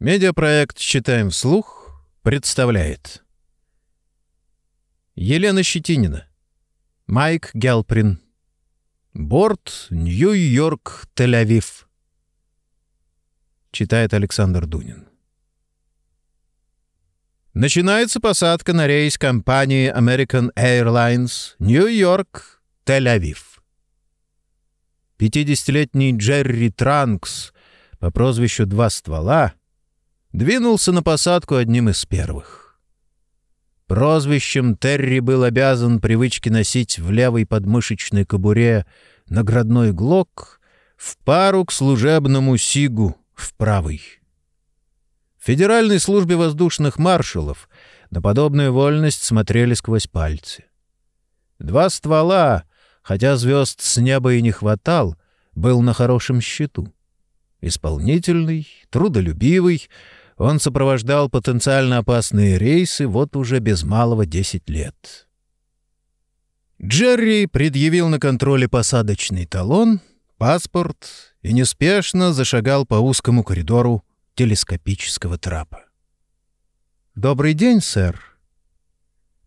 Медиапроект «Читаем вслух» представляет Елена Щетинина Майк Гелприн Борт Нью-Йорк, Тель-Авив Читает Александр Дунин Начинается посадка на рейс компании American Airlines Нью-Йорк, Тель-Авив. 50-летний Джерри Транкс по прозвищу «Два ствола» двинулся на посадку одним из первых. Прозвищем Терри был обязан привычке носить в левой подмышечной кобуре наградной глок в пару к служебному сигу в правой. В Федеральной службе воздушных маршалов на подобную вольность смотрели сквозь пальцы. Два ствола, хотя звезд с неба и не хватал, был на хорошем счету. Исполнительный, трудолюбивый, он сопровождал потенциально опасные рейсы вот уже без малого десять лет. Джерри предъявил на контроле посадочный талон, паспорт и неспешно зашагал по узкому коридору телескопического трапа. «Добрый день, сэр!»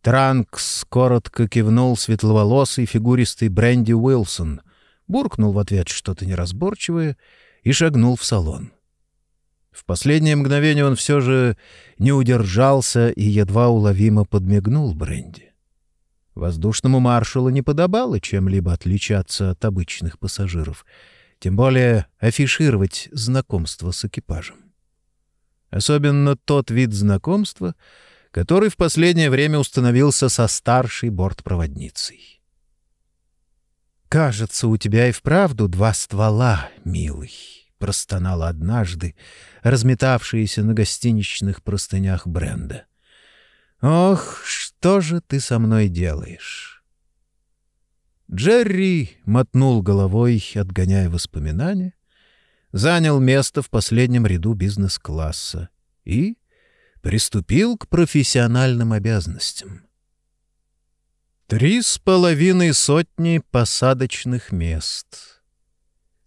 Транкс коротко кивнул светловолосый фигуристый Бренди Уилсон, буркнул в ответ что-то неразборчивое и шагнул в салон. В последнее мгновение он все же не удержался и едва уловимо подмигнул Бренди. Воздушному маршалу не подобало чем-либо отличаться от обычных пассажиров, тем более афишировать знакомство с экипажем. Особенно тот вид знакомства, который в последнее время установился со старшей бортпроводницей. «Кажется, у тебя и вправду два ствола, милый», — простонала однажды, разметавшаяся на гостиничных простынях бренда. «Ох, что же ты со мной делаешь?» Джерри мотнул головой, отгоняя воспоминания, занял место в последнем ряду бизнес-класса и приступил к профессиональным обязанностям. Три с половиной сотни посадочных мест.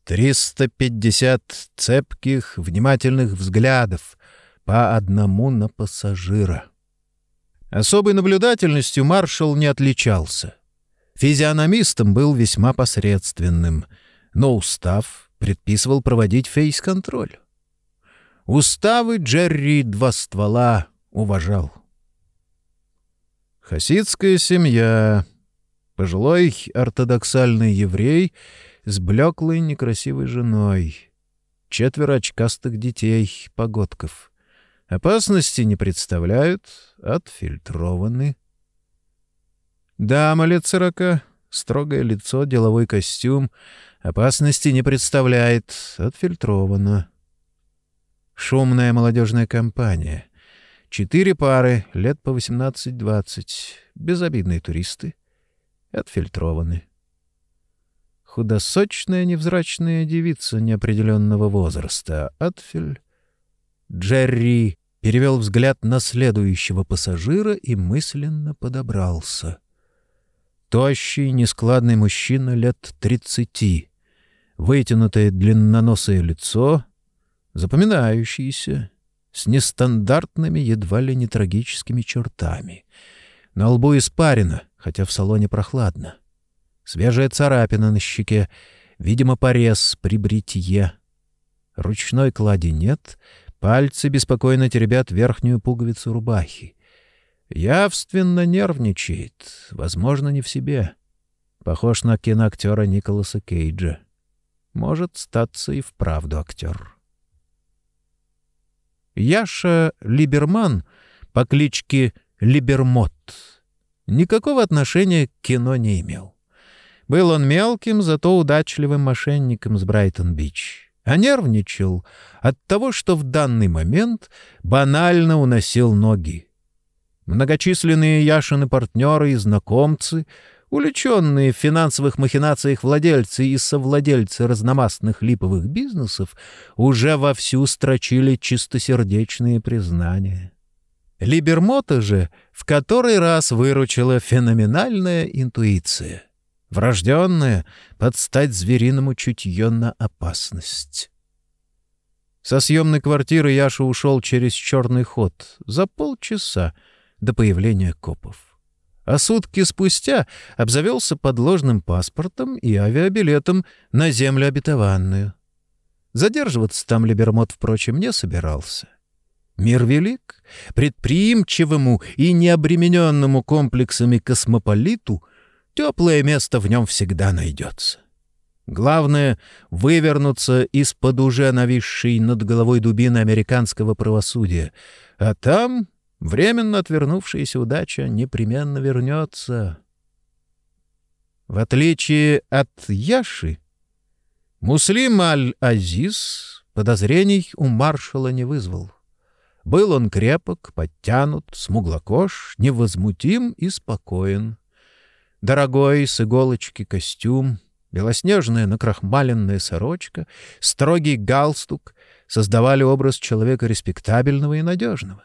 Триста пятьдесят цепких, внимательных взглядов по одному на пассажира. Особой наблюдательностью маршал не отличался. Физиономистом был весьма посредственным, но устав предписывал проводить фейс-контроль. Уставы Джерри два ствола уважал. Хасидская семья. Пожилой ортодоксальный еврей с блеклой некрасивой женой. Четверо очкастых детей, погодков. Опасности не представляют, отфильтрованы. Дама лет сорока, строгое лицо, деловой костюм. Опасности не представляет, отфильтровано. Шумная молодежная компания — Четыре пары, лет по 18-20, безобидные туристы, отфильтрованы. Худосочная невзрачная девица неопределенного возраста, отфиль. Джерри перевел взгляд на следующего пассажира и мысленно подобрался. Тощий, нескладный мужчина лет тридцати, вытянутое длинноносое лицо, запоминающийся, с нестандартными, едва ли не трагическими чертами. На лбу испарина, хотя в салоне прохладно. Свежая царапина на щеке, видимо, порез при бритье. Ручной клади нет, пальцы беспокойно теребят верхнюю пуговицу рубахи. Явственно нервничает, возможно, не в себе. Похож на киноактера Николаса Кейджа. Может статься и вправду актер. Яша Либерман по кличке Либермот никакого отношения к кино не имел. Был он мелким, зато удачливым мошенником с Брайтон-Бич, а нервничал от того, что в данный момент банально уносил ноги. Многочисленные Яшины партнеры и знакомцы — Уличенные в финансовых махинациях владельцы и совладельцы разномастных липовых бизнесов уже вовсю строчили чистосердечные признания. Либермота же в который раз выручила феноменальная интуиция, врожденная под стать звериному чутье на опасность. Со съемной квартиры Яша ушел через черный ход за полчаса до появления копов. А сутки спустя обзавелся подложным паспортом и авиабилетом на землю обетованную. Задерживаться там Либермот, впрочем, не собирался. Мир велик, предприимчивому и необремененному комплексами космополиту теплое место в нем всегда найдется. Главное — вывернуться из-под уже нависшей над головой дубины американского правосудия, а там временно отвернувшаяся удача непременно вернется. В отличие от Яши, Муслим Аль-Азиз подозрений у маршала не вызвал. Был он крепок, подтянут, смуглокож, невозмутим и спокоен. Дорогой с иголочки костюм, белоснежная накрахмаленная сорочка, строгий галстук создавали образ человека респектабельного и надежного.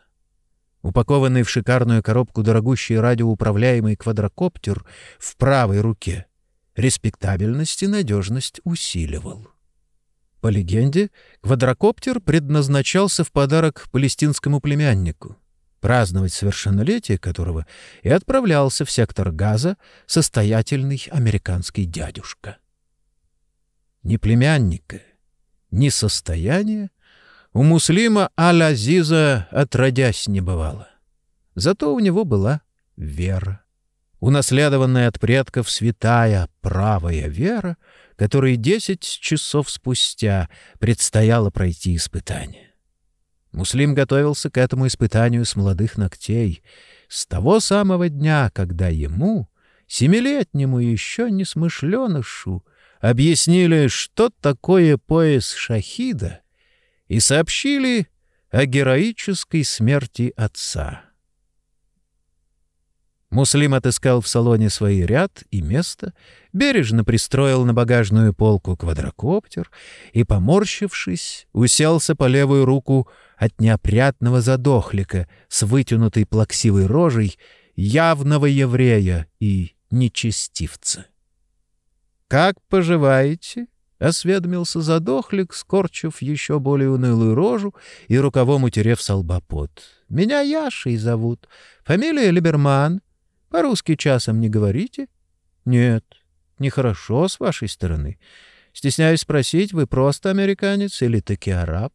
Упакованный в шикарную коробку дорогущий радиоуправляемый квадрокоптер в правой руке респектабельность и надежность усиливал. По легенде, квадрокоптер предназначался в подарок палестинскому племяннику, праздновать совершеннолетие которого и отправлялся в сектор газа состоятельный американский дядюшка. Ни племянника, ни состояния у Муслима Аль-Азиза отродясь не бывало. Зато у него была вера. Унаследованная от предков святая правая вера — которой десять часов спустя предстояло пройти испытание. Муслим готовился к этому испытанию с молодых ногтей, с того самого дня, когда ему, семилетнему еще не смышленышу, объяснили, что такое пояс шахида, и сообщили о героической смерти отца. Муслим отыскал в салоне свой ряд и место, бережно пристроил на багажную полку квадрокоптер и, поморщившись, уселся по левую руку от неопрятного задохлика с вытянутой плаксивой рожей явного еврея и нечестивца. «Как поживаете?» — осведомился задохлик, скорчив еще более унылую рожу и рукавом утерев солбопот. «Меня Яшей зовут. Фамилия Либерман. По-русски часом не говорите? Нет, нехорошо с вашей стороны. Стесняюсь спросить, вы просто американец или таки араб?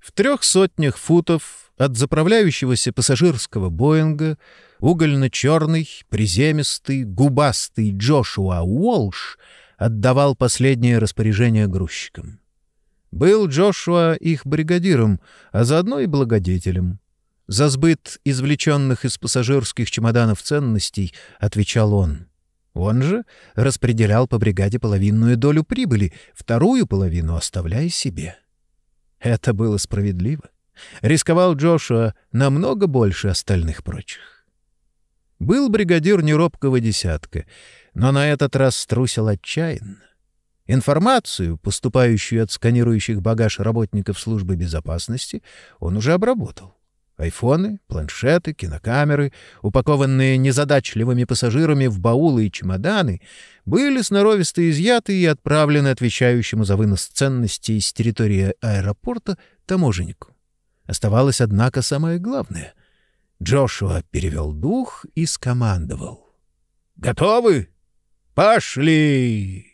В трех сотнях футов от заправляющегося пассажирского Боинга угольно-черный, приземистый, губастый Джошуа Уолш отдавал последнее распоряжение грузчикам. Был Джошуа их бригадиром, а заодно и благодетелем. За сбыт извлеченных из пассажирских чемоданов ценностей отвечал он. Он же распределял по бригаде половинную долю прибыли, вторую половину оставляя себе. Это было справедливо. Рисковал Джошуа намного больше остальных прочих. Был бригадир неробкого десятка, но на этот раз струсил отчаянно. Информацию, поступающую от сканирующих багаж работников службы безопасности, он уже обработал. Айфоны, планшеты, кинокамеры, упакованные незадачливыми пассажирами в баулы и чемоданы, были сноровисто изъяты и отправлены отвечающему за вынос ценностей с территории аэропорта таможеннику. Оставалось, однако, самое главное. Джошуа перевел дух и скомандовал. «Готовы? Пошли!»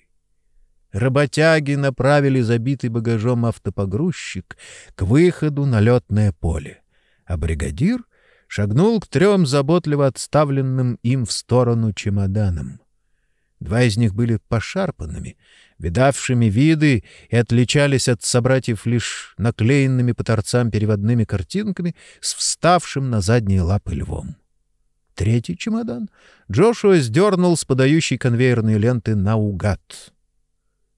Работяги направили забитый багажом автопогрузчик к выходу на летное поле а бригадир шагнул к трем заботливо отставленным им в сторону чемоданам. Два из них были пошарпанными, видавшими виды и отличались от собратьев лишь наклеенными по торцам переводными картинками с вставшим на задние лапы львом. Третий чемодан Джошуа сдернул с подающей конвейерной ленты наугад.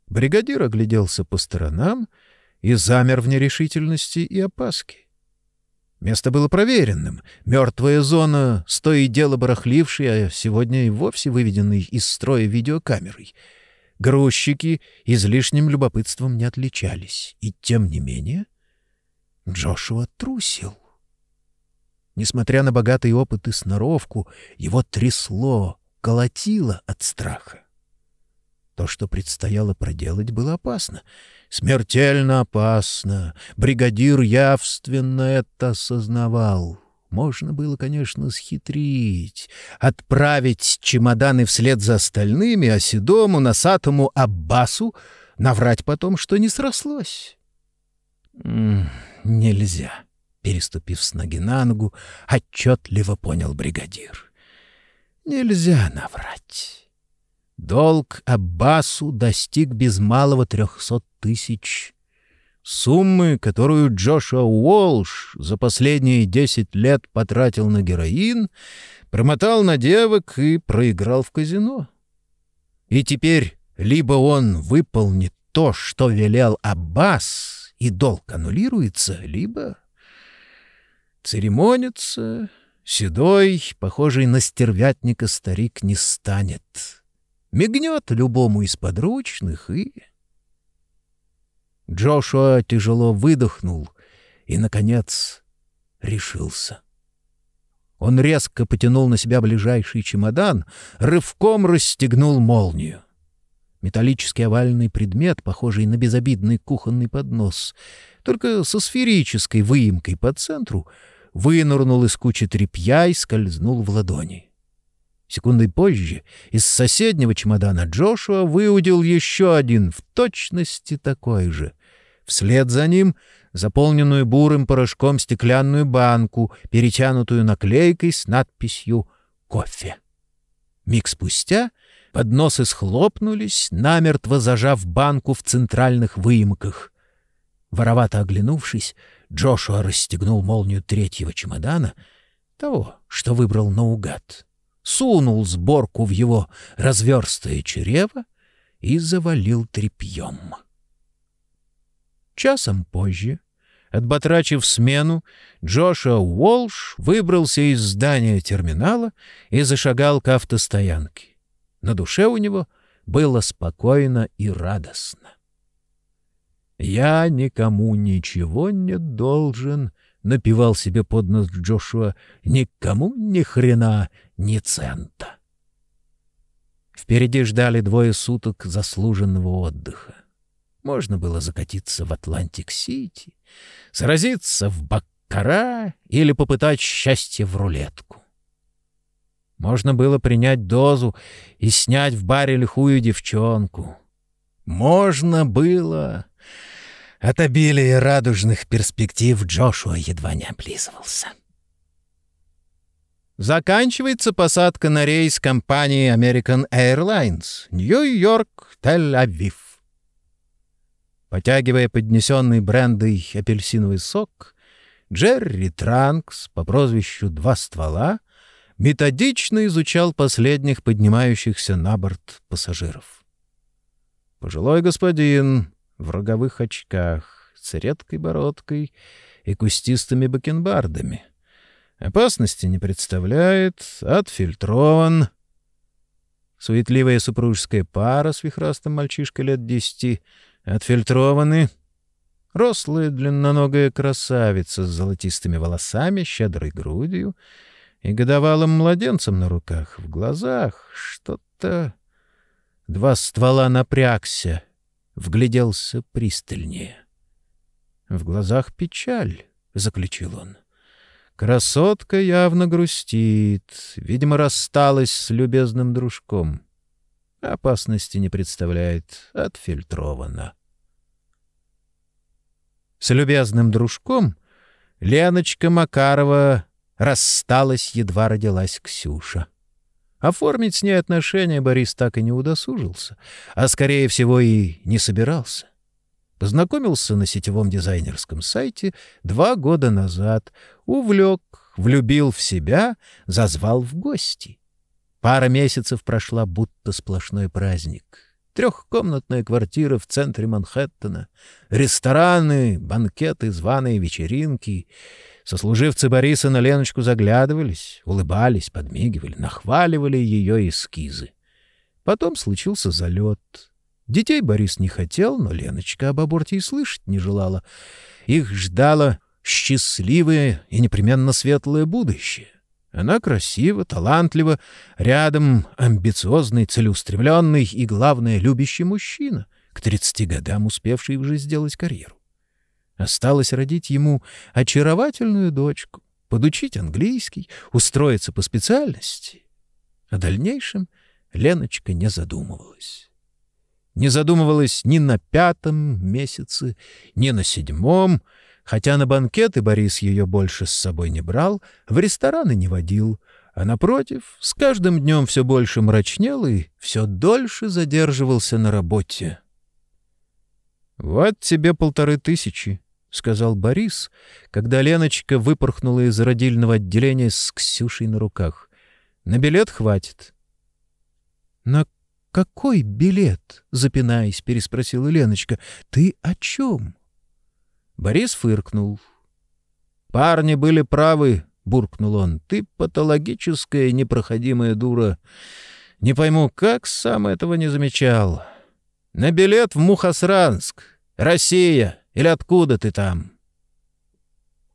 Бригадир огляделся по сторонам и замер в нерешительности и опаске. Место было проверенным. Мертвая зона, с и дело барахлившей, а сегодня и вовсе выведенной из строя видеокамерой. Грузчики излишним любопытством не отличались. И тем не менее Джошуа трусил. Несмотря на богатый опыт и сноровку, его трясло, колотило от страха. То, что предстояло проделать, было опасно. Смертельно опасно. Бригадир явственно это осознавал. Можно было, конечно, схитрить, отправить чемоданы вслед за остальными, а седому, носатому Аббасу наврать потом, что не срослось. Нельзя, переступив с ноги на ногу, отчетливо понял бригадир. Нельзя наврать. Долг Аббасу достиг без малого трехсот тысяч Суммы, которую Джошуа Уолш за последние десять лет потратил на героин, промотал на девок и проиграл в казино. И теперь либо он выполнит то, что велел Аббас, и долг аннулируется, либо церемонится, седой, похожий на стервятника старик не станет. Мигнет любому из подручных и Джошуа тяжело выдохнул и, наконец, решился. Он резко потянул на себя ближайший чемодан, рывком расстегнул молнию. Металлический овальный предмет, похожий на безобидный кухонный поднос, только со сферической выемкой по центру, вынырнул из кучи тряпья и скользнул в ладони. Секундой позже из соседнего чемодана Джошуа выудил еще один, в точности такой же. Вслед за ним заполненную бурым порошком стеклянную банку, перетянутую наклейкой с надписью «Кофе». Миг спустя подносы схлопнулись, намертво зажав банку в центральных выемках. Воровато оглянувшись, Джошуа расстегнул молнию третьего чемодана, того, что выбрал наугад, сунул сборку в его разверстое чрево и завалил тряпьем. Часом позже, отбатрачив смену, Джошуа Уолш выбрался из здания терминала и зашагал к автостоянке. На душе у него было спокойно и радостно. «Я никому ничего не должен», — напевал себе под нос Джошуа, — «никому ни хрена, ни цента». Впереди ждали двое суток заслуженного отдыха. Можно было закатиться в Атлантик-Сити, сразиться в Баккара или попытать счастье в рулетку. Можно было принять дозу и снять в баре лихую девчонку. Можно было... От обилия радужных перспектив Джошуа едва не облизывался. Заканчивается посадка на рейс компании American Airlines. Нью-Йорк, Тель-Авив. Потягивая поднесенный брендой апельсиновый сок, Джерри Транкс по прозвищу «Два ствола» методично изучал последних поднимающихся на борт пассажиров. Пожилой господин в роговых очках, с редкой бородкой и кустистыми бакенбардами. Опасности не представляет, отфильтрован. Суетливая супружеская пара с вихрастым мальчишкой лет десяти — Отфильтрованы. Рослая длинноногая красавица с золотистыми волосами, щедрой грудью и годовалым младенцем на руках. В глазах что-то... Два ствола напрягся, вгляделся пристальнее. В глазах печаль, — заключил он. Красотка явно грустит, видимо, рассталась с любезным дружком. Опасности не представляет, отфильтровано. С любезным дружком Леночка Макарова рассталась, едва родилась Ксюша. Оформить с ней отношения Борис так и не удосужился, а, скорее всего, и не собирался. Познакомился на сетевом дизайнерском сайте два года назад, увлек, влюбил в себя, зазвал в гости. Пара месяцев прошла, будто сплошной праздник. Трехкомнатная квартира в центре Манхэттена, рестораны, банкеты, званые вечеринки. Сослуживцы Бориса на Леночку заглядывались, улыбались, подмигивали, нахваливали ее эскизы. Потом случился залет. Детей Борис не хотел, но Леночка об аборте и слышать не желала. Их ждало счастливое и непременно светлое будущее. Она красива, талантлива, рядом амбициозный, целеустремленный и, главное, любящий мужчина, к 30 годам успевший уже сделать карьеру. Осталось родить ему очаровательную дочку, подучить английский, устроиться по специальности. О дальнейшем Леночка не задумывалась. Не задумывалась ни на пятом месяце, ни на седьмом, хотя на банкеты Борис ее больше с собой не брал, в рестораны не водил, а, напротив, с каждым днем все больше мрачнел и все дольше задерживался на работе. «Вот тебе полторы тысячи», — сказал Борис, когда Леночка выпорхнула из родильного отделения с Ксюшей на руках. «На билет хватит». «На какой билет?» — запинаясь, переспросила Леночка. «Ты о чем?» Борис фыркнул. «Парни были правы», — буркнул он. «Ты патологическая непроходимая дура. Не пойму, как сам этого не замечал. На билет в Мухосранск. Россия. Или откуда ты там?»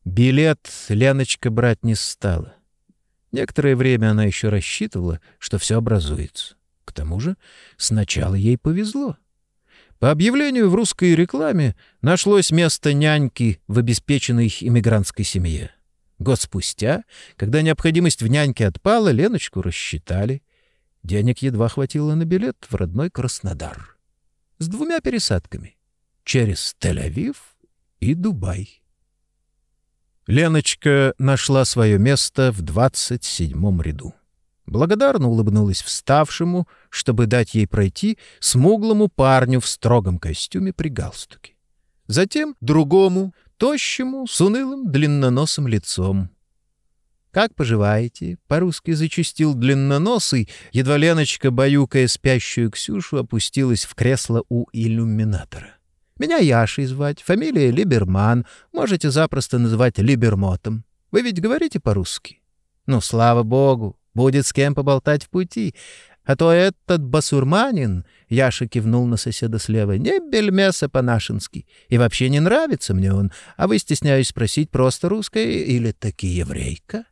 Билет Леночка брать не стала. Некоторое время она еще рассчитывала, что все образуется. К тому же сначала ей повезло. По объявлению в русской рекламе нашлось место няньки в обеспеченной иммигрантской семье. Год спустя, когда необходимость в няньке отпала, Леночку рассчитали. Денег едва хватило на билет в родной Краснодар. С двумя пересадками через Тель-Авив и Дубай. Леночка нашла свое место в двадцать седьмом ряду. Благодарно улыбнулась вставшему, чтобы дать ей пройти, смуглому парню в строгом костюме при галстуке. Затем другому, тощему, с унылым длинноносым лицом. «Как поживаете?» — по-русски зачастил длинноносый, едва Леночка, баюкая спящую Ксюшу, опустилась в кресло у иллюминатора. Меня Яшей звать, фамилия Либерман, можете запросто называть Либермотом. Вы ведь говорите по-русски? Ну, слава богу, будет с кем поболтать в пути. А то этот басурманин, — Яша кивнул на соседа слева, — не бельмеса по-нашенски. И вообще не нравится мне он. А вы стесняюсь спросить, просто русская или таки еврейка?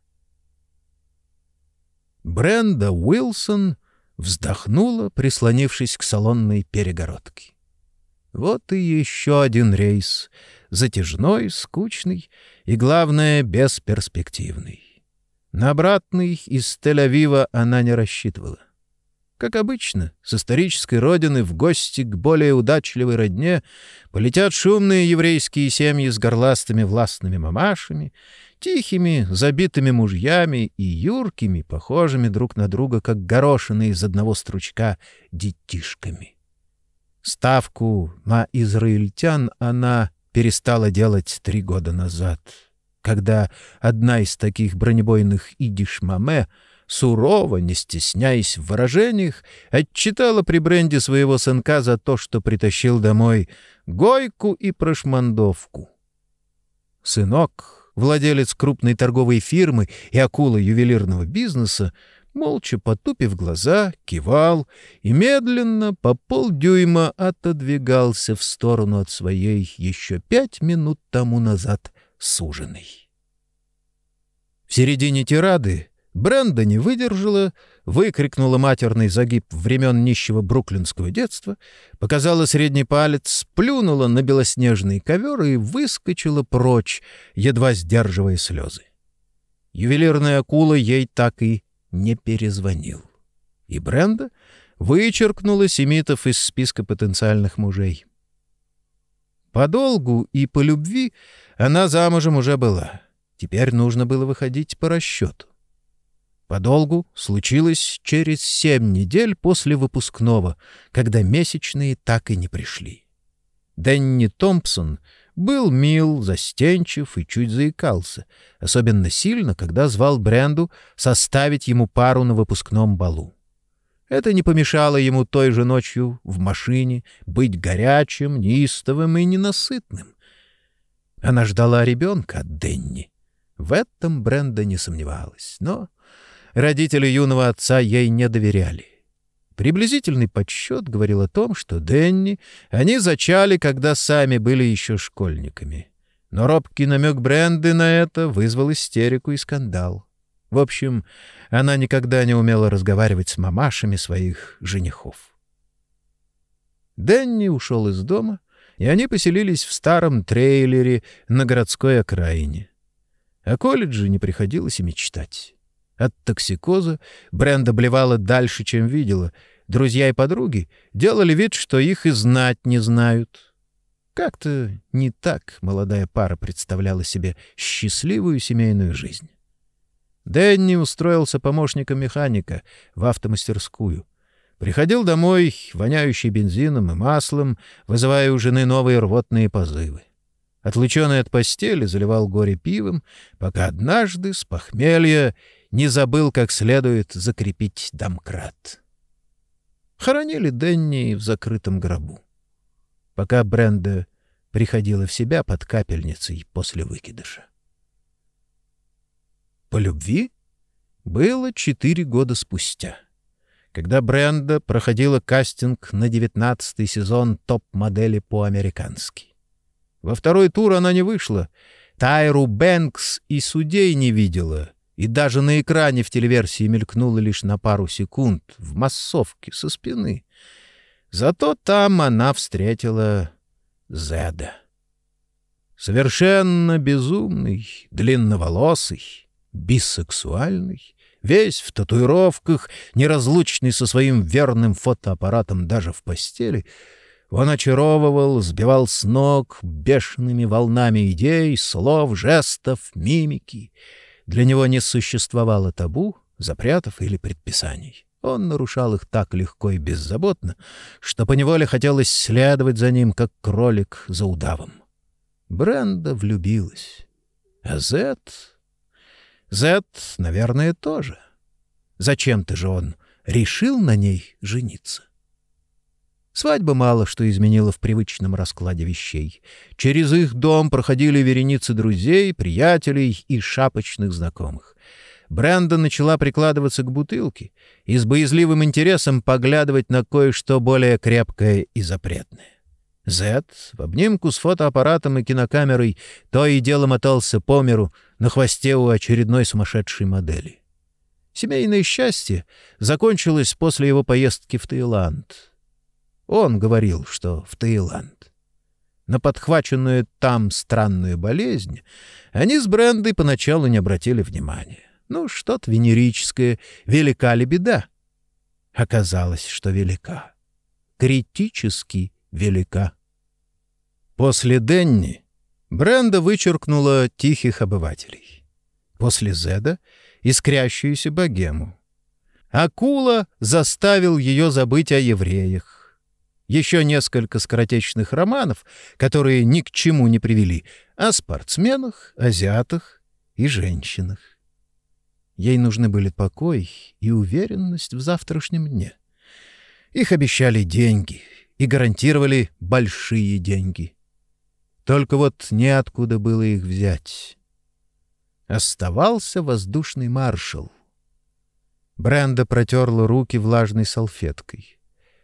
Бренда Уилсон вздохнула, прислонившись к салонной перегородке. Вот и еще один рейс. Затяжной, скучный и, главное, бесперспективный. На обратный из Тель-Авива она не рассчитывала. Как обычно, с исторической родины в гости к более удачливой родне полетят шумные еврейские семьи с горластыми властными мамашами, тихими, забитыми мужьями и юркими, похожими друг на друга, как горошины из одного стручка, детишками. Ставку на израильтян она перестала делать три года назад, когда одна из таких бронебойных идиш-маме, сурово, не стесняясь в выражениях, отчитала при бренде своего сынка за то, что притащил домой гойку и прошмандовку. Сынок, владелец крупной торговой фирмы и акула ювелирного бизнеса, молча потупив глаза, кивал и медленно по полдюйма отодвигался в сторону от своей еще пять минут тому назад суженой. В середине тирады Бренда не выдержала, выкрикнула матерный загиб времен нищего бруклинского детства, показала средний палец, плюнула на белоснежный ковер и выскочила прочь, едва сдерживая слезы. Ювелирная акула ей так и не перезвонил. И Бренда вычеркнула семитов из списка потенциальных мужей. По долгу и по любви она замужем уже была. Теперь нужно было выходить по расчету. По долгу случилось через семь недель после выпускного, когда месячные так и не пришли. Дэнни Томпсон был мил, застенчив и чуть заикался, особенно сильно, когда звал Бренду составить ему пару на выпускном балу. Это не помешало ему той же ночью в машине быть горячим, неистовым и ненасытным. Она ждала ребенка от Денни. В этом Бренда не сомневалась, но родители юного отца ей не доверяли. Приблизительный подсчет говорил о том, что Денни они зачали, когда сами были еще школьниками. Но робкий намек Бренды на это вызвал истерику и скандал. В общем, она никогда не умела разговаривать с мамашами своих женихов. Дэнни ушел из дома, и они поселились в старом трейлере на городской окраине. О колледже не приходилось и мечтать. От токсикоза Бренда блевала дальше, чем видела. Друзья и подруги делали вид, что их и знать не знают. Как-то не так молодая пара представляла себе счастливую семейную жизнь. Дэнни устроился помощником механика в автомастерскую. Приходил домой, воняющий бензином и маслом, вызывая у жены новые рвотные позывы. Отлученный от постели, заливал горе пивом, пока однажды с похмелья не забыл как следует закрепить домкрат. Хоронили Дэнни в закрытом гробу. Пока Бренда приходила в себя под капельницей после выкидыша. По любви было четыре года спустя, когда Бренда проходила кастинг на девятнадцатый сезон топ-модели по-американски. Во второй тур она не вышла. Тайру Бэнкс и судей не видела, и даже на экране в телеверсии мелькнула лишь на пару секунд в массовке со спины. Зато там она встретила Зеда. Совершенно безумный, длинноволосый, бисексуальный, весь в татуировках, неразлучный со своим верным фотоаппаратом даже в постели, он очаровывал, сбивал с ног бешеными волнами идей, слов, жестов, мимики. Для него не существовало табу, запретов или предписаний. Он нарушал их так легко и беззаботно, что поневоле хотелось следовать за ним, как кролик за удавом. Бренда влюбилась. А Зет Зет, наверное, тоже. Зачем-то же он решил на ней жениться. Свадьба мало что изменила в привычном раскладе вещей. Через их дом проходили вереницы друзей, приятелей и шапочных знакомых. Бренда начала прикладываться к бутылке и с боязливым интересом поглядывать на кое-что более крепкое и запретное. Зет в обнимку с фотоаппаратом и кинокамерой то и дело мотался по миру на хвосте у очередной сумасшедшей модели. Семейное счастье закончилось после его поездки в Таиланд. Он говорил, что в Таиланд. На подхваченную там странную болезнь они с Брендой поначалу не обратили внимания. Ну, что-то венерическое, велика ли беда? Оказалось, что велика. Критически велика. После Денни Бренда вычеркнула тихих обывателей. После Зеда — искрящуюся богему. Акула заставил ее забыть о евреях. Еще несколько скоротечных романов, которые ни к чему не привели, о спортсменах, азиатах и женщинах. Ей нужны были покой и уверенность в завтрашнем дне. Их обещали деньги — и гарантировали большие деньги. Только вот неоткуда было их взять. Оставался воздушный маршал. Бренда протерла руки влажной салфеткой.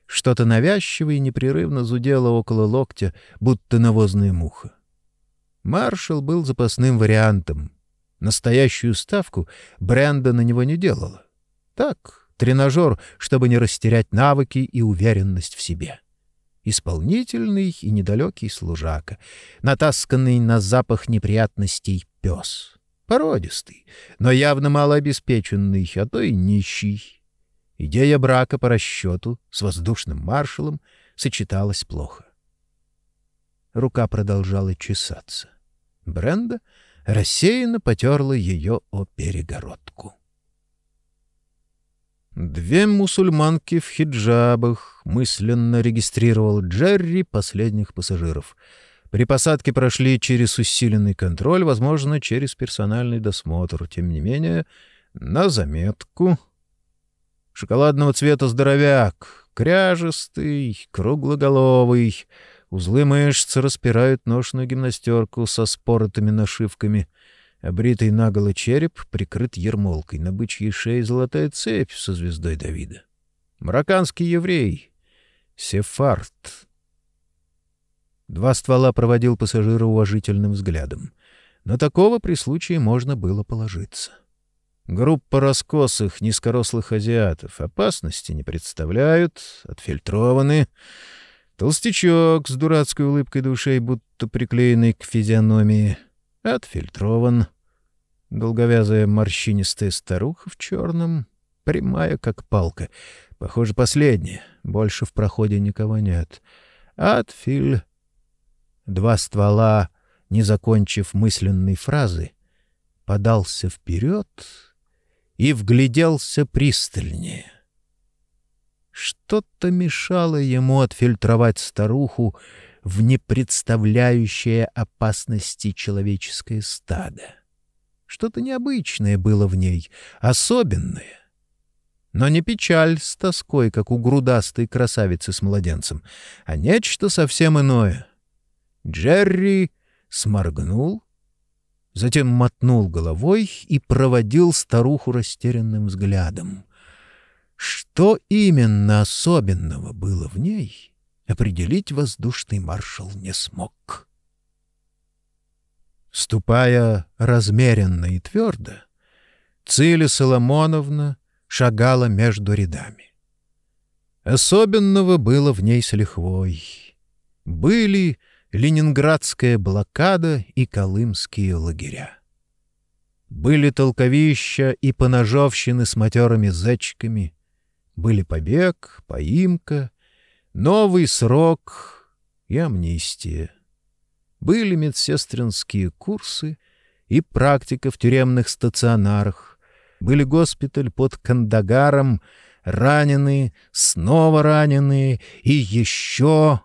Что-то навязчивое и непрерывно зудело около локтя, будто навозная муха. Маршал был запасным вариантом. Настоящую ставку Бренда на него не делала. Так, тренажер, чтобы не растерять навыки и уверенность в себе исполнительный и недалекий служака, натасканный на запах неприятностей пес, породистый, но явно малообеспеченный, а то и нищий. Идея брака по расчету с воздушным маршалом сочеталась плохо. Рука продолжала чесаться. Бренда рассеянно потерла ее о перегородку. Две мусульманки в хиджабах мысленно регистрировал Джерри последних пассажиров. При посадке прошли через усиленный контроль, возможно, через персональный досмотр. Тем не менее, на заметку. Шоколадного цвета здоровяк, кряжестый, круглоголовый. Узлы мышц распирают ношную гимнастерку со споротыми нашивками — Обритый наголо череп прикрыт ермолкой, на бычьей шее золотая цепь со звездой Давида. Марокканский еврей. Сефард. Два ствола проводил пассажира уважительным взглядом. На такого при случае можно было положиться. Группа раскосых, низкорослых азиатов опасности не представляют, отфильтрованы. Толстячок с дурацкой улыбкой душей, будто приклеенный к физиономии, отфильтрован. Долговязая морщинистая старуха в черном, прямая, как палка. Похоже, последняя. Больше в проходе никого нет. Отфиль. Два ствола, не закончив мысленной фразы, подался вперед и вгляделся пристальнее. Что-то мешало ему отфильтровать старуху в непредставляющее опасности человеческое стадо. Что-то необычное было в ней, особенное. Но не печаль с тоской, как у грудастой красавицы с младенцем, а нечто совсем иное. Джерри сморгнул, затем мотнул головой и проводил старуху растерянным взглядом. Что именно особенного было в ней, определить воздушный маршал не смог. Ступая размеренно и твердо, Циля Соломоновна шагала между рядами. Особенного было в ней с лихвой. Были ленинградская блокада и колымские лагеря. Были толковища и поножовщины с матерыми зечками, были побег, поимка, новый срок и амнистия. Были медсестринские курсы и практика в тюремных стационарах. Были госпиталь под Кандагаром, раненые, снова раненые и еще...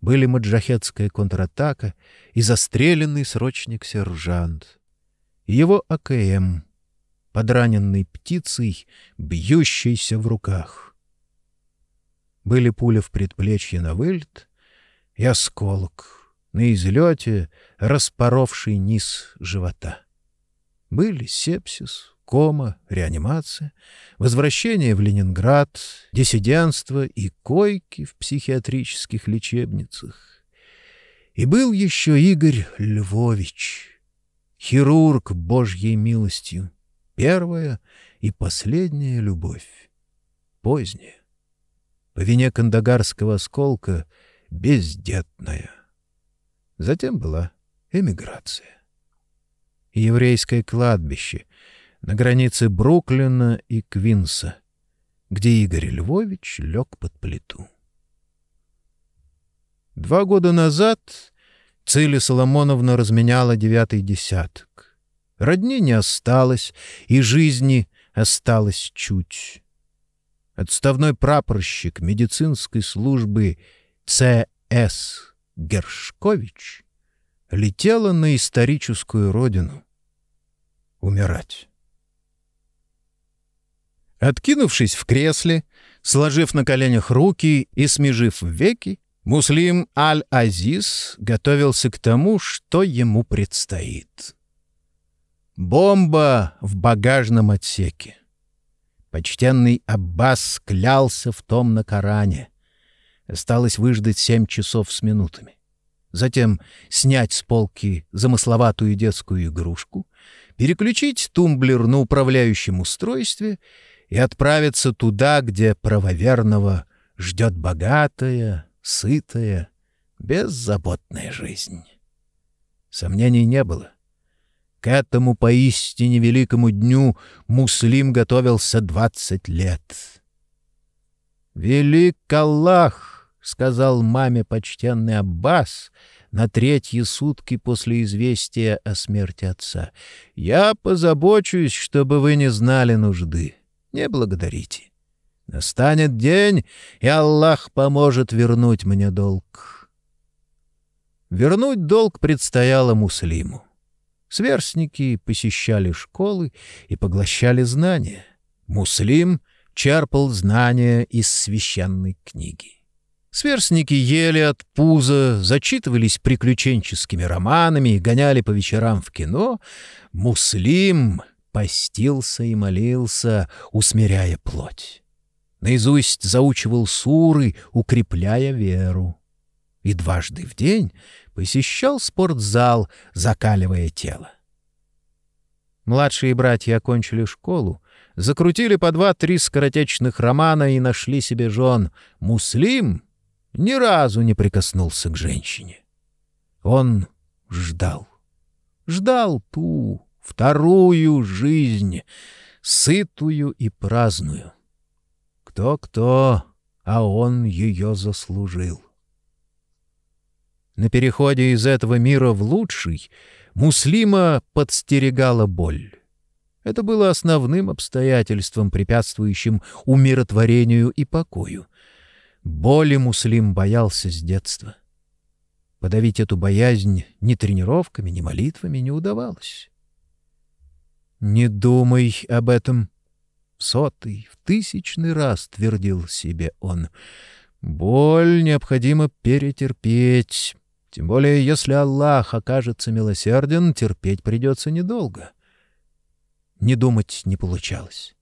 Были маджахетская контратака и застреленный срочник-сержант. Его АКМ — подраненной птицей, бьющейся в руках. Были пули в предплечье на вылет и осколок на излете, распоровший низ живота. Были сепсис, кома, реанимация, возвращение в Ленинград, диссидентство и койки в психиатрических лечебницах. И был еще Игорь Львович, хирург Божьей милостью, Первая и последняя любовь. Поздняя. По вине кандагарского осколка бездетная. Затем была эмиграция. Еврейское кладбище на границе Бруклина и Квинса, где Игорь Львович лег под плиту. Два года назад Циля Соломоновна разменяла девятый десяток. Родни не осталось, и жизни осталось чуть. Отставной прапорщик медицинской службы Ц.С. Гершкович летела на историческую родину умирать. Откинувшись в кресле, сложив на коленях руки и смежив веки, Муслим Аль-Азиз готовился к тому, что ему предстоит. Бомба в багажном отсеке. Почтенный Аббас клялся в том на Коране. Осталось выждать семь часов с минутами. Затем снять с полки замысловатую детскую игрушку, переключить тумблер на управляющем устройстве и отправиться туда, где правоверного ждет богатая, сытая, беззаботная жизнь. Сомнений не было — к этому поистине великому дню Муслим готовился двадцать лет. «Велик Аллах!» — сказал маме почтенный Аббас на третьи сутки после известия о смерти отца. «Я позабочусь, чтобы вы не знали нужды. Не благодарите. Настанет день, и Аллах поможет вернуть мне долг». Вернуть долг предстояло Муслиму. Сверстники посещали школы и поглощали знания. Муслим черпал знания из священной книги. Сверстники ели от пуза, зачитывались приключенческими романами и гоняли по вечерам в кино. Муслим постился и молился, усмиряя плоть. Наизусть заучивал суры, укрепляя веру. И дважды в день посещал спортзал, закаливая тело. Младшие братья окончили школу, закрутили по два-три скоротечных романа и нашли себе жен. Муслим ни разу не прикоснулся к женщине. Он ждал. Ждал ту, вторую жизнь, сытую и праздную. Кто-кто, а он ее заслужил. На переходе из этого мира в лучший Муслима подстерегала боль. Это было основным обстоятельством, препятствующим умиротворению и покою. Боли Муслим боялся с детства. Подавить эту боязнь ни тренировками, ни молитвами не удавалось. «Не думай об этом», — сотый, в тысячный раз твердил себе он. «Боль необходимо перетерпеть, тем более если Аллах окажется милосерден, терпеть придется недолго». Не думать не получалось.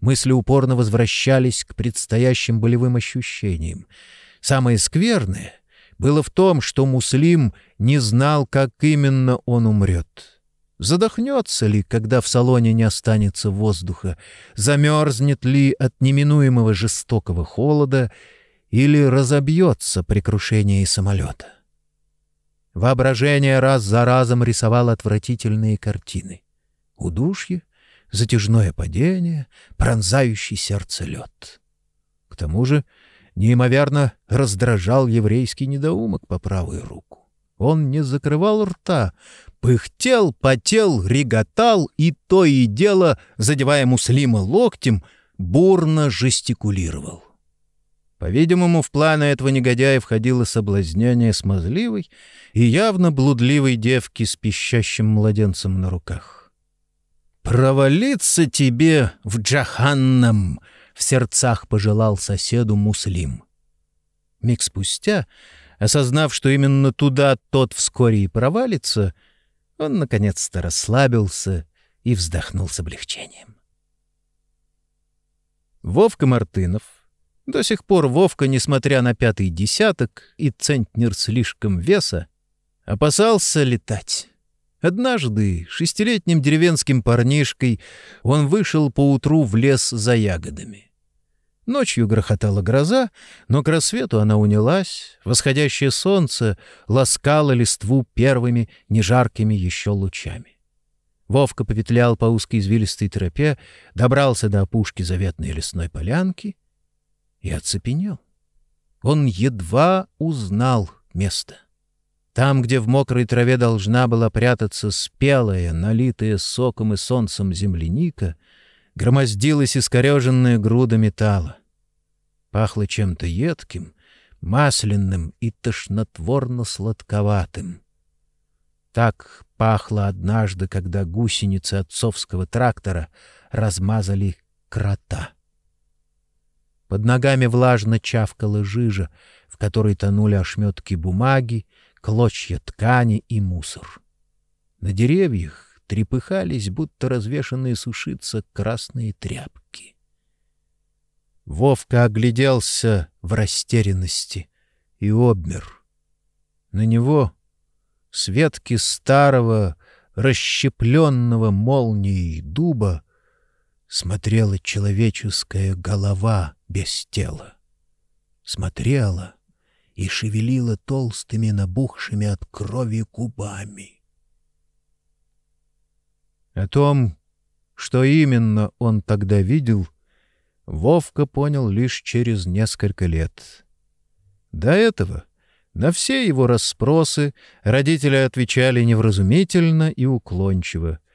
Мысли упорно возвращались к предстоящим болевым ощущениям. Самое скверное было в том, что Муслим не знал, как именно он умрет. Задохнется ли, когда в салоне не останется воздуха? Замерзнет ли от неминуемого жестокого холода или разобьется при крушении самолета? Воображение раз за разом рисовало отвратительные картины. Удушье, затяжное падение, пронзающий сердце лед. К тому же неимоверно раздражал еврейский недоумок по правую руку. Он не закрывал рта, пыхтел, потел, реготал и то и дело, задевая Муслима локтем, бурно жестикулировал. По-видимому, в планы этого негодяя входило соблазнение смазливой и явно блудливой девки с пищащим младенцем на руках. «Провалиться тебе в джаханнам!» — в сердцах пожелал соседу Муслим. Миг спустя, осознав, что именно туда тот вскоре и провалится, он наконец-то расслабился и вздохнул с облегчением. Вовка Мартынов — до сих пор Вовка, несмотря на пятый десяток и центнер слишком веса, опасался летать. Однажды шестилетним деревенским парнишкой он вышел поутру в лес за ягодами. Ночью грохотала гроза, но к рассвету она унялась, восходящее солнце ласкало листву первыми нежаркими еще лучами. Вовка попетлял по узкой извилистой тропе, добрался до опушки заветной лесной полянки и оцепенел. Он едва узнал место. Там, где в мокрой траве должна была прятаться спелая, налитая соком и солнцем земляника, громоздилась искореженная груда металла. Пахло чем-то едким, масляным и тошнотворно-сладковатым. Так пахло однажды, когда гусеницы отцовского трактора размазали крота. Под ногами влажно чавкала жижа, в которой тонули ошметки бумаги, клочья ткани и мусор. На деревьях трепыхались, будто развешанные сушиться красные тряпки. Вовка огляделся в растерянности и обмер. На него с ветки старого, расщепленного молнией дуба смотрела человеческая голова без тела. Смотрела и шевелила толстыми набухшими от крови губами. О том, что именно он тогда видел, Вовка понял лишь через несколько лет. До этого на все его расспросы родители отвечали невразумительно и уклончиво —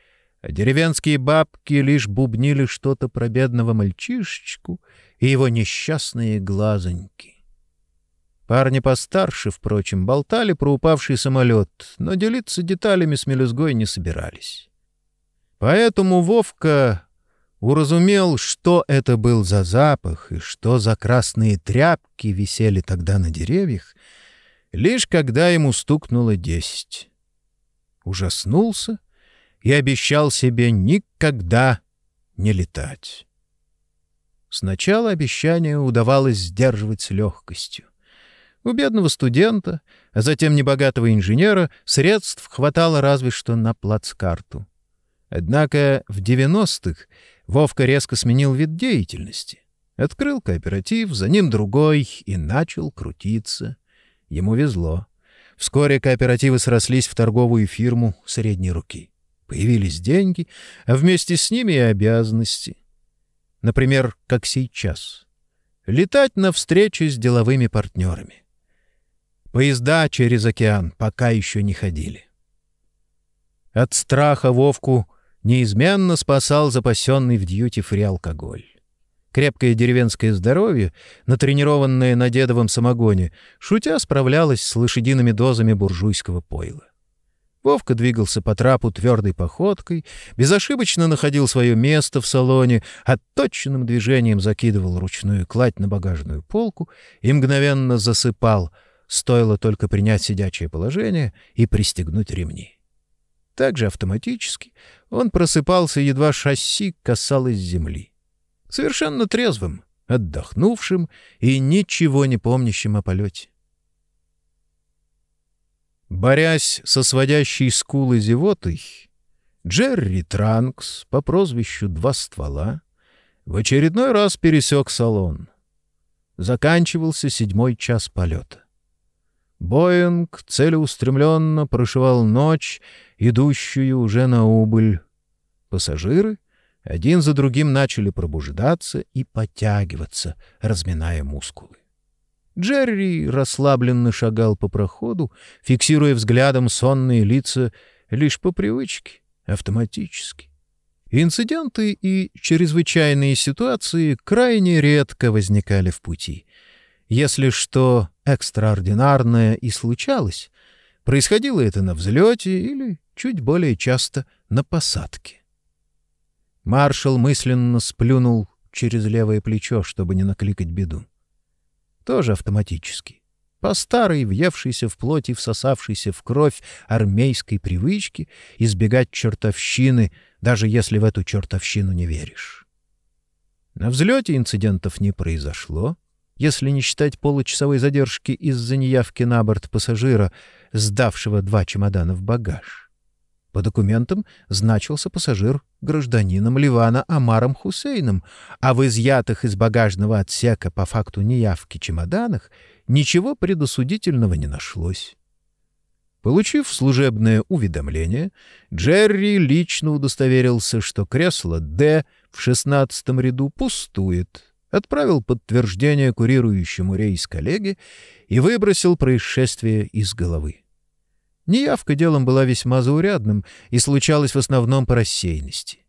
а деревенские бабки лишь бубнили что-то про бедного мальчишечку и его несчастные глазоньки. Парни постарше, впрочем, болтали про упавший самолет, но делиться деталями с мелюзгой не собирались. Поэтому Вовка уразумел, что это был за запах и что за красные тряпки висели тогда на деревьях, лишь когда ему стукнуло десять. Ужаснулся и обещал себе никогда не летать. Сначала обещание удавалось сдерживать с легкостью. У бедного студента, а затем небогатого инженера средств хватало разве что на плацкарту. Однако в 90-х Вовка резко сменил вид деятельности. Открыл кооператив, за ним другой и начал крутиться. Ему везло. Вскоре кооперативы срослись в торговую фирму средней руки. Появились деньги, а вместе с ними и обязанности. Например, как сейчас. Летать на встречи с деловыми партнерами. Поезда через океан пока еще не ходили. От страха Вовку неизменно спасал запасенный в дьюти-фри алкоголь. Крепкое деревенское здоровье, натренированное на дедовом самогоне, шутя справлялось с лошадиными дозами буржуйского пойла. Вовка двигался по трапу твердой походкой, безошибочно находил свое место в салоне, отточенным движением закидывал ручную кладь на багажную полку и мгновенно засыпал, стоило только принять сидячее положение и пристегнуть ремни. Также автоматически он просыпался, едва шасси касалось земли совершенно трезвым, отдохнувшим и ничего не помнящим о полете. Борясь со сводящей скулы зевотой, Джерри Транкс по прозвищу «Два ствола» в очередной раз пересек салон. Заканчивался седьмой час полета. Боинг целеустремленно прошивал ночь, идущую уже на убыль. Пассажиры один за другим начали пробуждаться и подтягиваться, разминая мускулы. Джерри расслабленно шагал по проходу, фиксируя взглядом сонные лица лишь по привычке, автоматически. Инциденты и чрезвычайные ситуации крайне редко возникали в пути. Если что экстраординарное и случалось, происходило это на взлете или, чуть более часто, на посадке. Маршал мысленно сплюнул через левое плечо, чтобы не накликать беду. Тоже автоматически. По старой, въевшейся в плоть и всосавшейся в кровь армейской привычке избегать чертовщины, даже если в эту чертовщину не веришь. На взлете инцидентов не произошло, если не считать получасовой задержки из-за неявки на борт пассажира, сдавшего два чемодана в багаж. По документам значился пассажир гражданином Ливана Амаром Хусейном, а в изъятых из багажного отсека по факту неявки чемоданах ничего предосудительного не нашлось. Получив служебное уведомление, Джерри лично удостоверился, что кресло «Д» в шестнадцатом ряду пустует, отправил подтверждение курирующему рейс коллеге и выбросил происшествие из головы. Неявка делом была весьма заурядным и случалась в основном по рассеянности.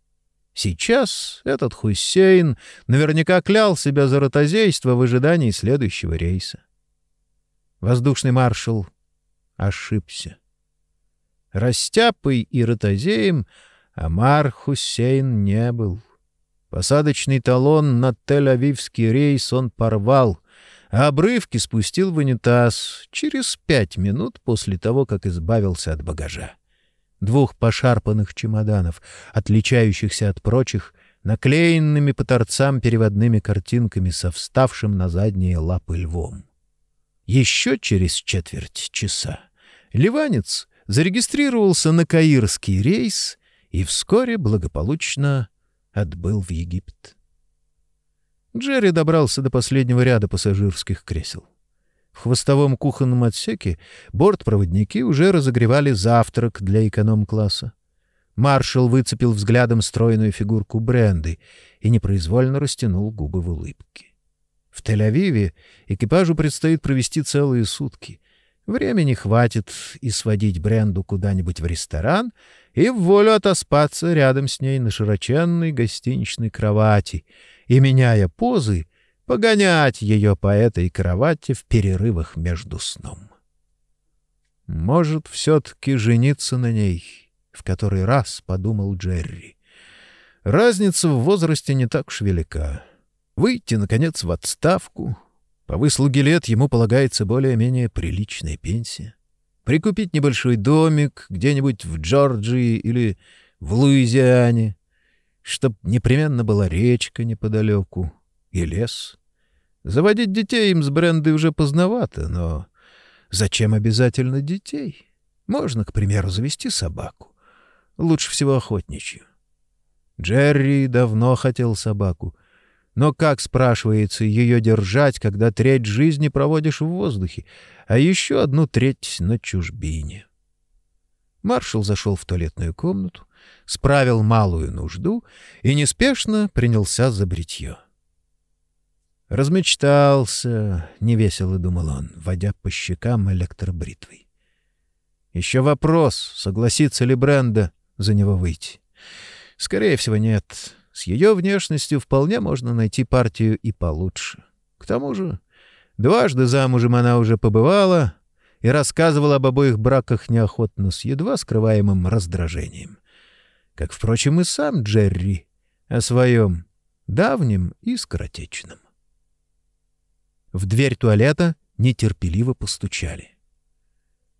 Сейчас этот Хусейн наверняка клял себя за ротозейство в ожидании следующего рейса. Воздушный маршал ошибся. Растяпой и ротозеем Амар Хусейн не был. Посадочный талон на Тель-Авивский рейс он порвал, а обрывки спустил в унитаз через пять минут после того, как избавился от багажа. Двух пошарпанных чемоданов, отличающихся от прочих, наклеенными по торцам переводными картинками со вставшим на задние лапы львом. Еще через четверть часа ливанец зарегистрировался на каирский рейс и вскоре благополучно отбыл в Египет. Джерри добрался до последнего ряда пассажирских кресел. В хвостовом кухонном отсеке бортпроводники уже разогревали завтрак для эконом-класса. Маршал выцепил взглядом стройную фигурку Бренды и непроизвольно растянул губы в улыбке. В Тель-Авиве экипажу предстоит провести целые сутки. Времени хватит и сводить Бренду куда-нибудь в ресторан и в волю отоспаться рядом с ней на широченной гостиничной кровати — и, меняя позы, погонять ее по этой кровати в перерывах между сном. «Может, все-таки жениться на ней?» — в который раз подумал Джерри. «Разница в возрасте не так уж велика. Выйти, наконец, в отставку. По выслуге лет ему полагается более-менее приличная пенсия. Прикупить небольшой домик где-нибудь в Джорджии или в Луизиане, чтоб непременно была речка неподалеку и лес. Заводить детей им с Брендой уже поздновато, но зачем обязательно детей? Можно, к примеру, завести собаку. Лучше всего охотничью. Джерри давно хотел собаку, Но как, спрашивается, ее держать, когда треть жизни проводишь в воздухе, а еще одну треть на чужбине? Маршал зашел в туалетную комнату, справил малую нужду и неспешно принялся за бритье. «Размечтался», — невесело думал он, водя по щекам электробритвой. «Еще вопрос, согласится ли Бренда за него выйти. Скорее всего, нет. С ее внешностью вполне можно найти партию и получше. К тому же, дважды замужем она уже побывала и рассказывала об обоих браках неохотно, с едва скрываемым раздражением. Как, впрочем, и сам Джерри о своем давнем и скоротечном. В дверь туалета нетерпеливо постучали.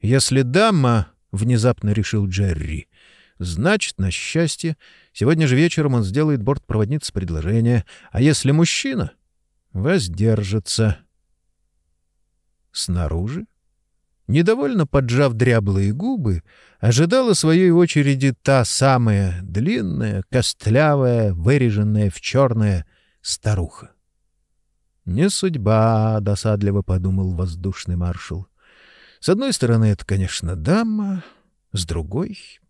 «Если дама...» — внезапно решил Джерри — Значит, на счастье, сегодня же вечером он сделает бортпроводнице предложение, а если мужчина — воздержится. Снаружи, недовольно поджав дряблые губы, ожидала своей очереди та самая длинная, костлявая, выреженная в черное старуха. «Не судьба», — досадливо подумал воздушный маршал. «С одной стороны, это, конечно, дама, с другой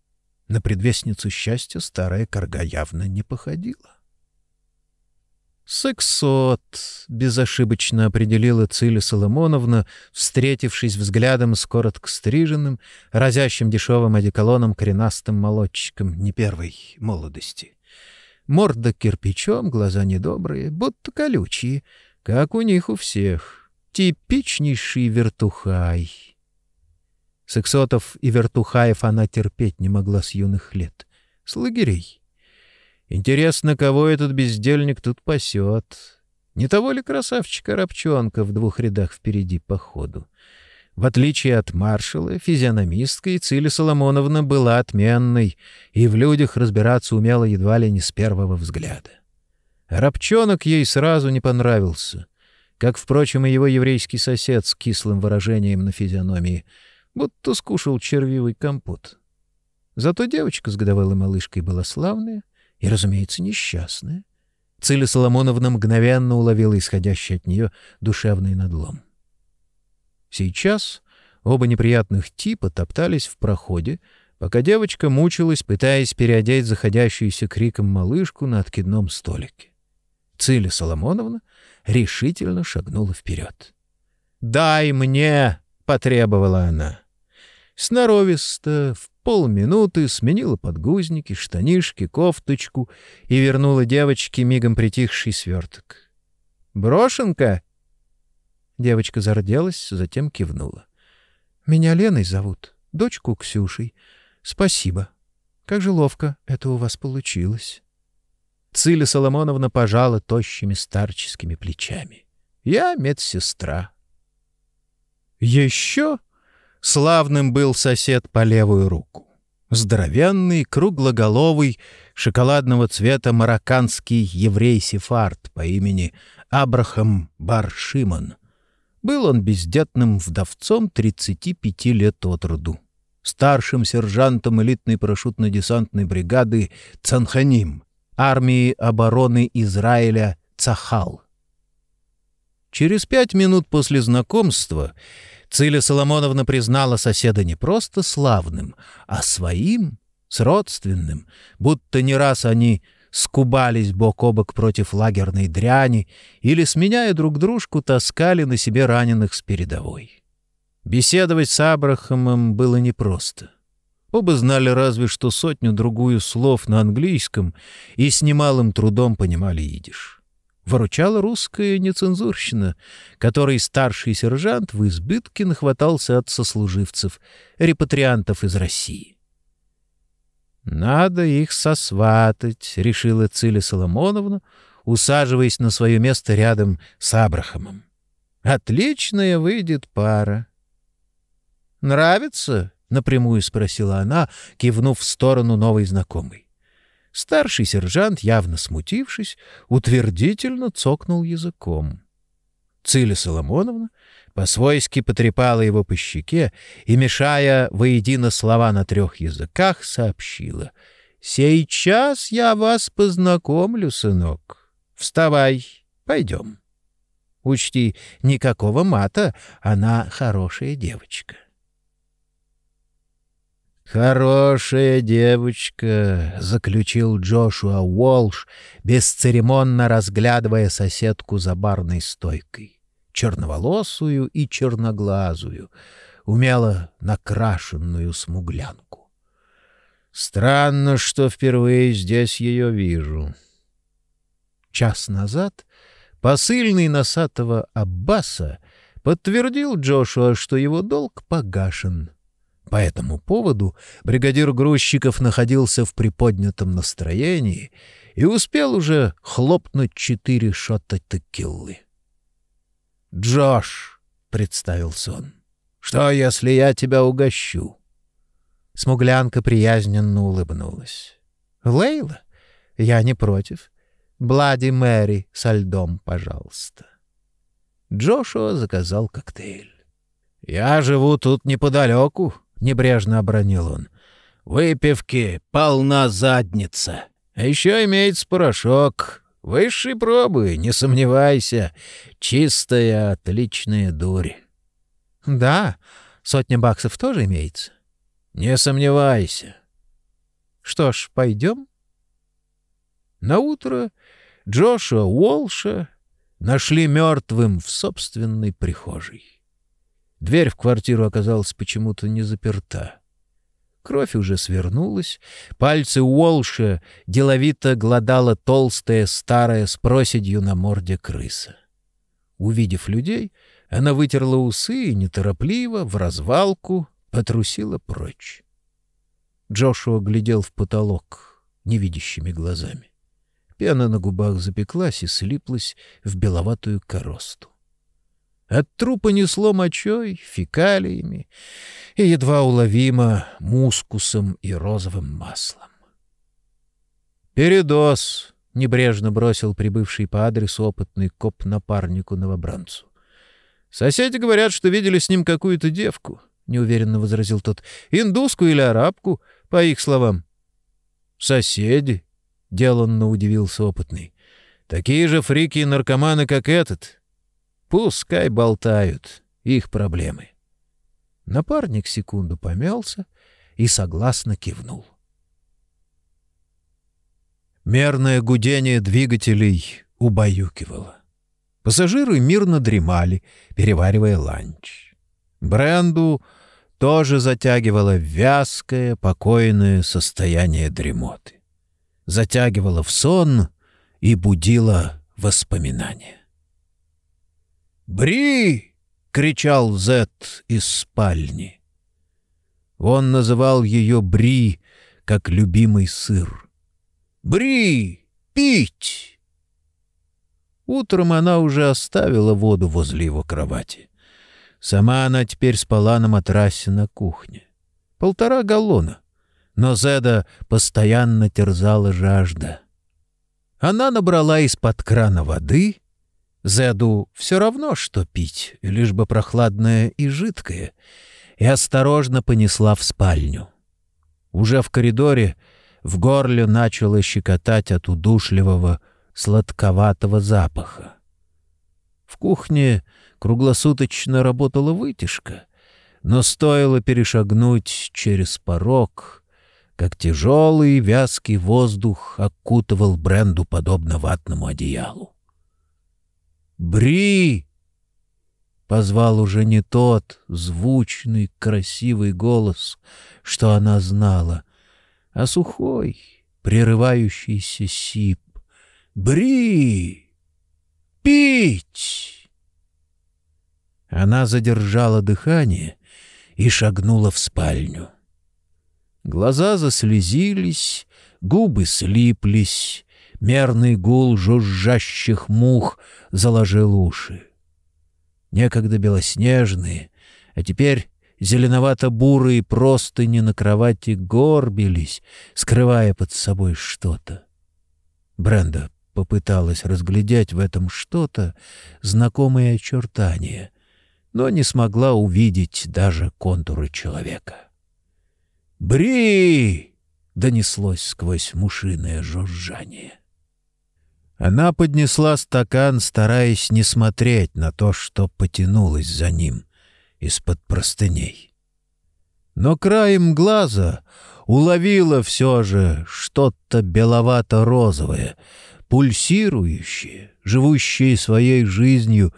на предвестницу счастья старая корга явно не походила. «Сексот», — безошибочно определила Циля Соломоновна, встретившись взглядом с коротко стриженным, разящим дешевым одеколоном коренастым молодчиком не первой молодости. Морда кирпичом, глаза недобрые, будто колючие, как у них у всех. Типичнейший вертухай. Сексотов и вертухаев она терпеть не могла с юных лет. С лагерей. Интересно, кого этот бездельник тут пасет? Не того ли красавчика Рабчонка в двух рядах впереди по ходу? В отличие от маршала, физиономистка и Циля Соломоновна была отменной и в людях разбираться умела едва ли не с первого взгляда. Рабчонок ей сразу не понравился, как, впрочем, и его еврейский сосед с кислым выражением на физиономии — будто скушал червивый компот. Зато девочка с годовалой малышкой была славная и, разумеется, несчастная. Циля Соломоновна мгновенно уловила исходящий от нее душевный надлом. Сейчас оба неприятных типа топтались в проходе, пока девочка мучилась, пытаясь переодеть заходящуюся криком малышку на откидном столике. Циля Соломоновна решительно шагнула вперед. «Дай мне!» — потребовала она сноровисто, в полминуты сменила подгузники, штанишки, кофточку и вернула девочке мигом притихший сверток. «Брошенка?» Девочка зарделась, затем кивнула. «Меня Леной зовут, дочку Ксюшей. Спасибо. Как же ловко это у вас получилось». Циля Соломоновна пожала тощими старческими плечами. «Я медсестра». «Еще?» Славным был сосед по левую руку. Здоровенный, круглоголовый, шоколадного цвета марокканский еврей-сефард по имени Абрахам Баршиман. Был он бездетным вдовцом 35 лет от роду, старшим сержантом элитной парашютно-десантной бригады «Цанханим» армии обороны Израиля «Цахал». Через пять минут после знакомства Циля Соломоновна признала соседа не просто славным, а своим, сродственным, будто не раз они скубались бок о бок против лагерной дряни или, сменяя друг дружку, таскали на себе раненых с передовой. Беседовать с Абрахамом было непросто. Оба знали разве что сотню-другую слов на английском и с немалым трудом понимали идиш выручала русская нецензурщина, которой старший сержант в избытке нахватался от сослуживцев, репатриантов из России. «Надо их сосватать», — решила Циля Соломоновна, усаживаясь на свое место рядом с Абрахамом. «Отличная выйдет пара». «Нравится?» — напрямую спросила она, кивнув в сторону новой знакомой. Старший сержант, явно смутившись, утвердительно цокнул языком. Циля Соломоновна по-свойски потрепала его по щеке и, мешая воедино слова на трех языках, сообщила. «Сейчас я вас познакомлю, сынок. Вставай, Пойдем. Учти, никакого мата, она хорошая девочка. «Хорошая девочка», — заключил Джошуа Уолш, бесцеремонно разглядывая соседку за барной стойкой, черноволосую и черноглазую, умело накрашенную смуглянку. «Странно, что впервые здесь ее вижу». Час назад посыльный носатого Аббаса подтвердил Джошуа, что его долг погашен — по этому поводу бригадир грузчиков находился в приподнятом настроении и успел уже хлопнуть четыре шота текиллы. «Джош», — представился он, — «что, если я тебя угощу?» Смуглянка приязненно улыбнулась. «Лейла? Я не против. Блади Мэри со льдом, пожалуйста». Джошуа заказал коктейль. «Я живу тут неподалеку», — небрежно обронил он. «Выпивки полна задница. А еще имеется порошок. Высшей пробы, не сомневайся. Чистая, отличная дурь». «Да, сотня баксов тоже имеется?» «Не сомневайся». «Что ж, пойдем?» Наутро Джошуа Уолша нашли мертвым в собственной прихожей. Дверь в квартиру оказалась почему-то не заперта. Кровь уже свернулась, пальцы Уолша деловито гладала толстая старая с проседью на морде крыса. Увидев людей, она вытерла усы и неторопливо, в развалку, потрусила прочь. Джошуа глядел в потолок невидящими глазами. Пена на губах запеклась и слиплась в беловатую коросту. От трупа несло мочой, фекалиями и едва уловимо мускусом и розовым маслом. «Передоз!» — небрежно бросил прибывший по адресу опытный коп напарнику-новобранцу. «Соседи говорят, что видели с ним какую-то девку», — неуверенно возразил тот. «Индуску или арабку, по их словам». «Соседи?» — деланно удивился опытный. «Такие же фрики и наркоманы, как этот. Пускай болтают. Их проблемы. Напарник секунду помялся и согласно кивнул. Мерное гудение двигателей убаюкивало. Пассажиры мирно дремали, переваривая ланч. Бренду тоже затягивало вязкое, покойное состояние дремоты. Затягивало в сон и будило воспоминания. «Бри!» — кричал Зет из спальни. Он называл ее Бри, как любимый сыр. «Бри! Пить!» Утром она уже оставила воду возле его кровати. Сама она теперь спала на матрасе на кухне. Полтора галлона. Но Зеда постоянно терзала жажда. Она набрала из-под крана воды Зеду все равно, что пить, лишь бы прохладное и жидкое, и осторожно понесла в спальню. Уже в коридоре в горле начало щекотать от удушливого, сладковатого запаха. В кухне круглосуточно работала вытяжка, но стоило перешагнуть через порог, как тяжелый вязкий воздух окутывал бренду подобно ватному одеялу. «Бри!» Позвал уже не тот звучный, красивый голос, что она знала, а сухой, прерывающийся сип. «Бри! Пить!» Она задержала дыхание и шагнула в спальню. Глаза заслезились, губы слиплись, мерный гул жужжащих мух заложил уши. Некогда белоснежные, а теперь зеленовато-бурые простыни на кровати горбились, скрывая под собой что-то. Бренда попыталась разглядеть в этом что-то знакомые очертания, но не смогла увидеть даже контуры человека. «Бри!» — донеслось сквозь мушиное жужжание. Она поднесла стакан, стараясь не смотреть на то, что потянулось за ним из-под простыней. Но краем глаза уловила все же что-то беловато-розовое, пульсирующее, живущее своей жизнью,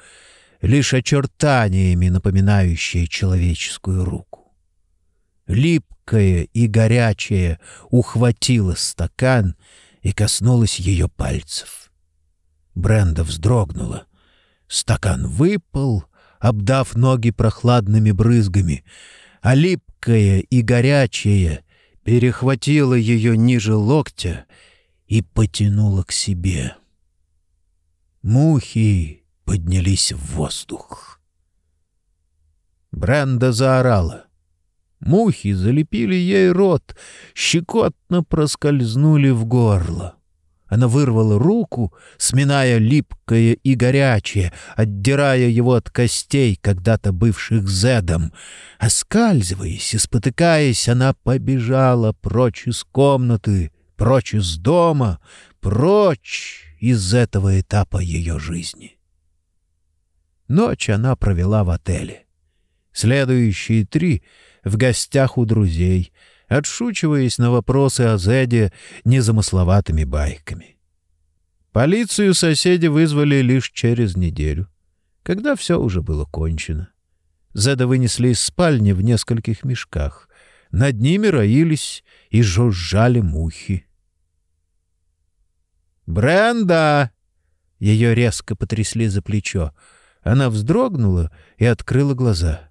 лишь очертаниями напоминающее человеческую руку. Липкое и горячее ухватило стакан и коснулось ее пальцев. Бренда вздрогнула. Стакан выпал, обдав ноги прохладными брызгами, а липкое и горячее перехватило ее ниже локтя и потянуло к себе. Мухи поднялись в воздух. Бренда заорала. Мухи залепили ей рот, щекотно проскользнули в горло. Она вырвала руку, сминая липкое и горячее, отдирая его от костей, когда-то бывших зедом. Оскальзываясь и спотыкаясь, она побежала прочь из комнаты, прочь из дома, прочь из этого этапа ее жизни. Ночь она провела в отеле. Следующие три — в гостях у друзей, отшучиваясь на вопросы о Зеде незамысловатыми байками. Полицию соседи вызвали лишь через неделю, когда все уже было кончено. Зеда вынесли из спальни в нескольких мешках. Над ними роились и жужжали мухи. «Бренда!» Ее резко потрясли за плечо. Она вздрогнула и открыла глаза.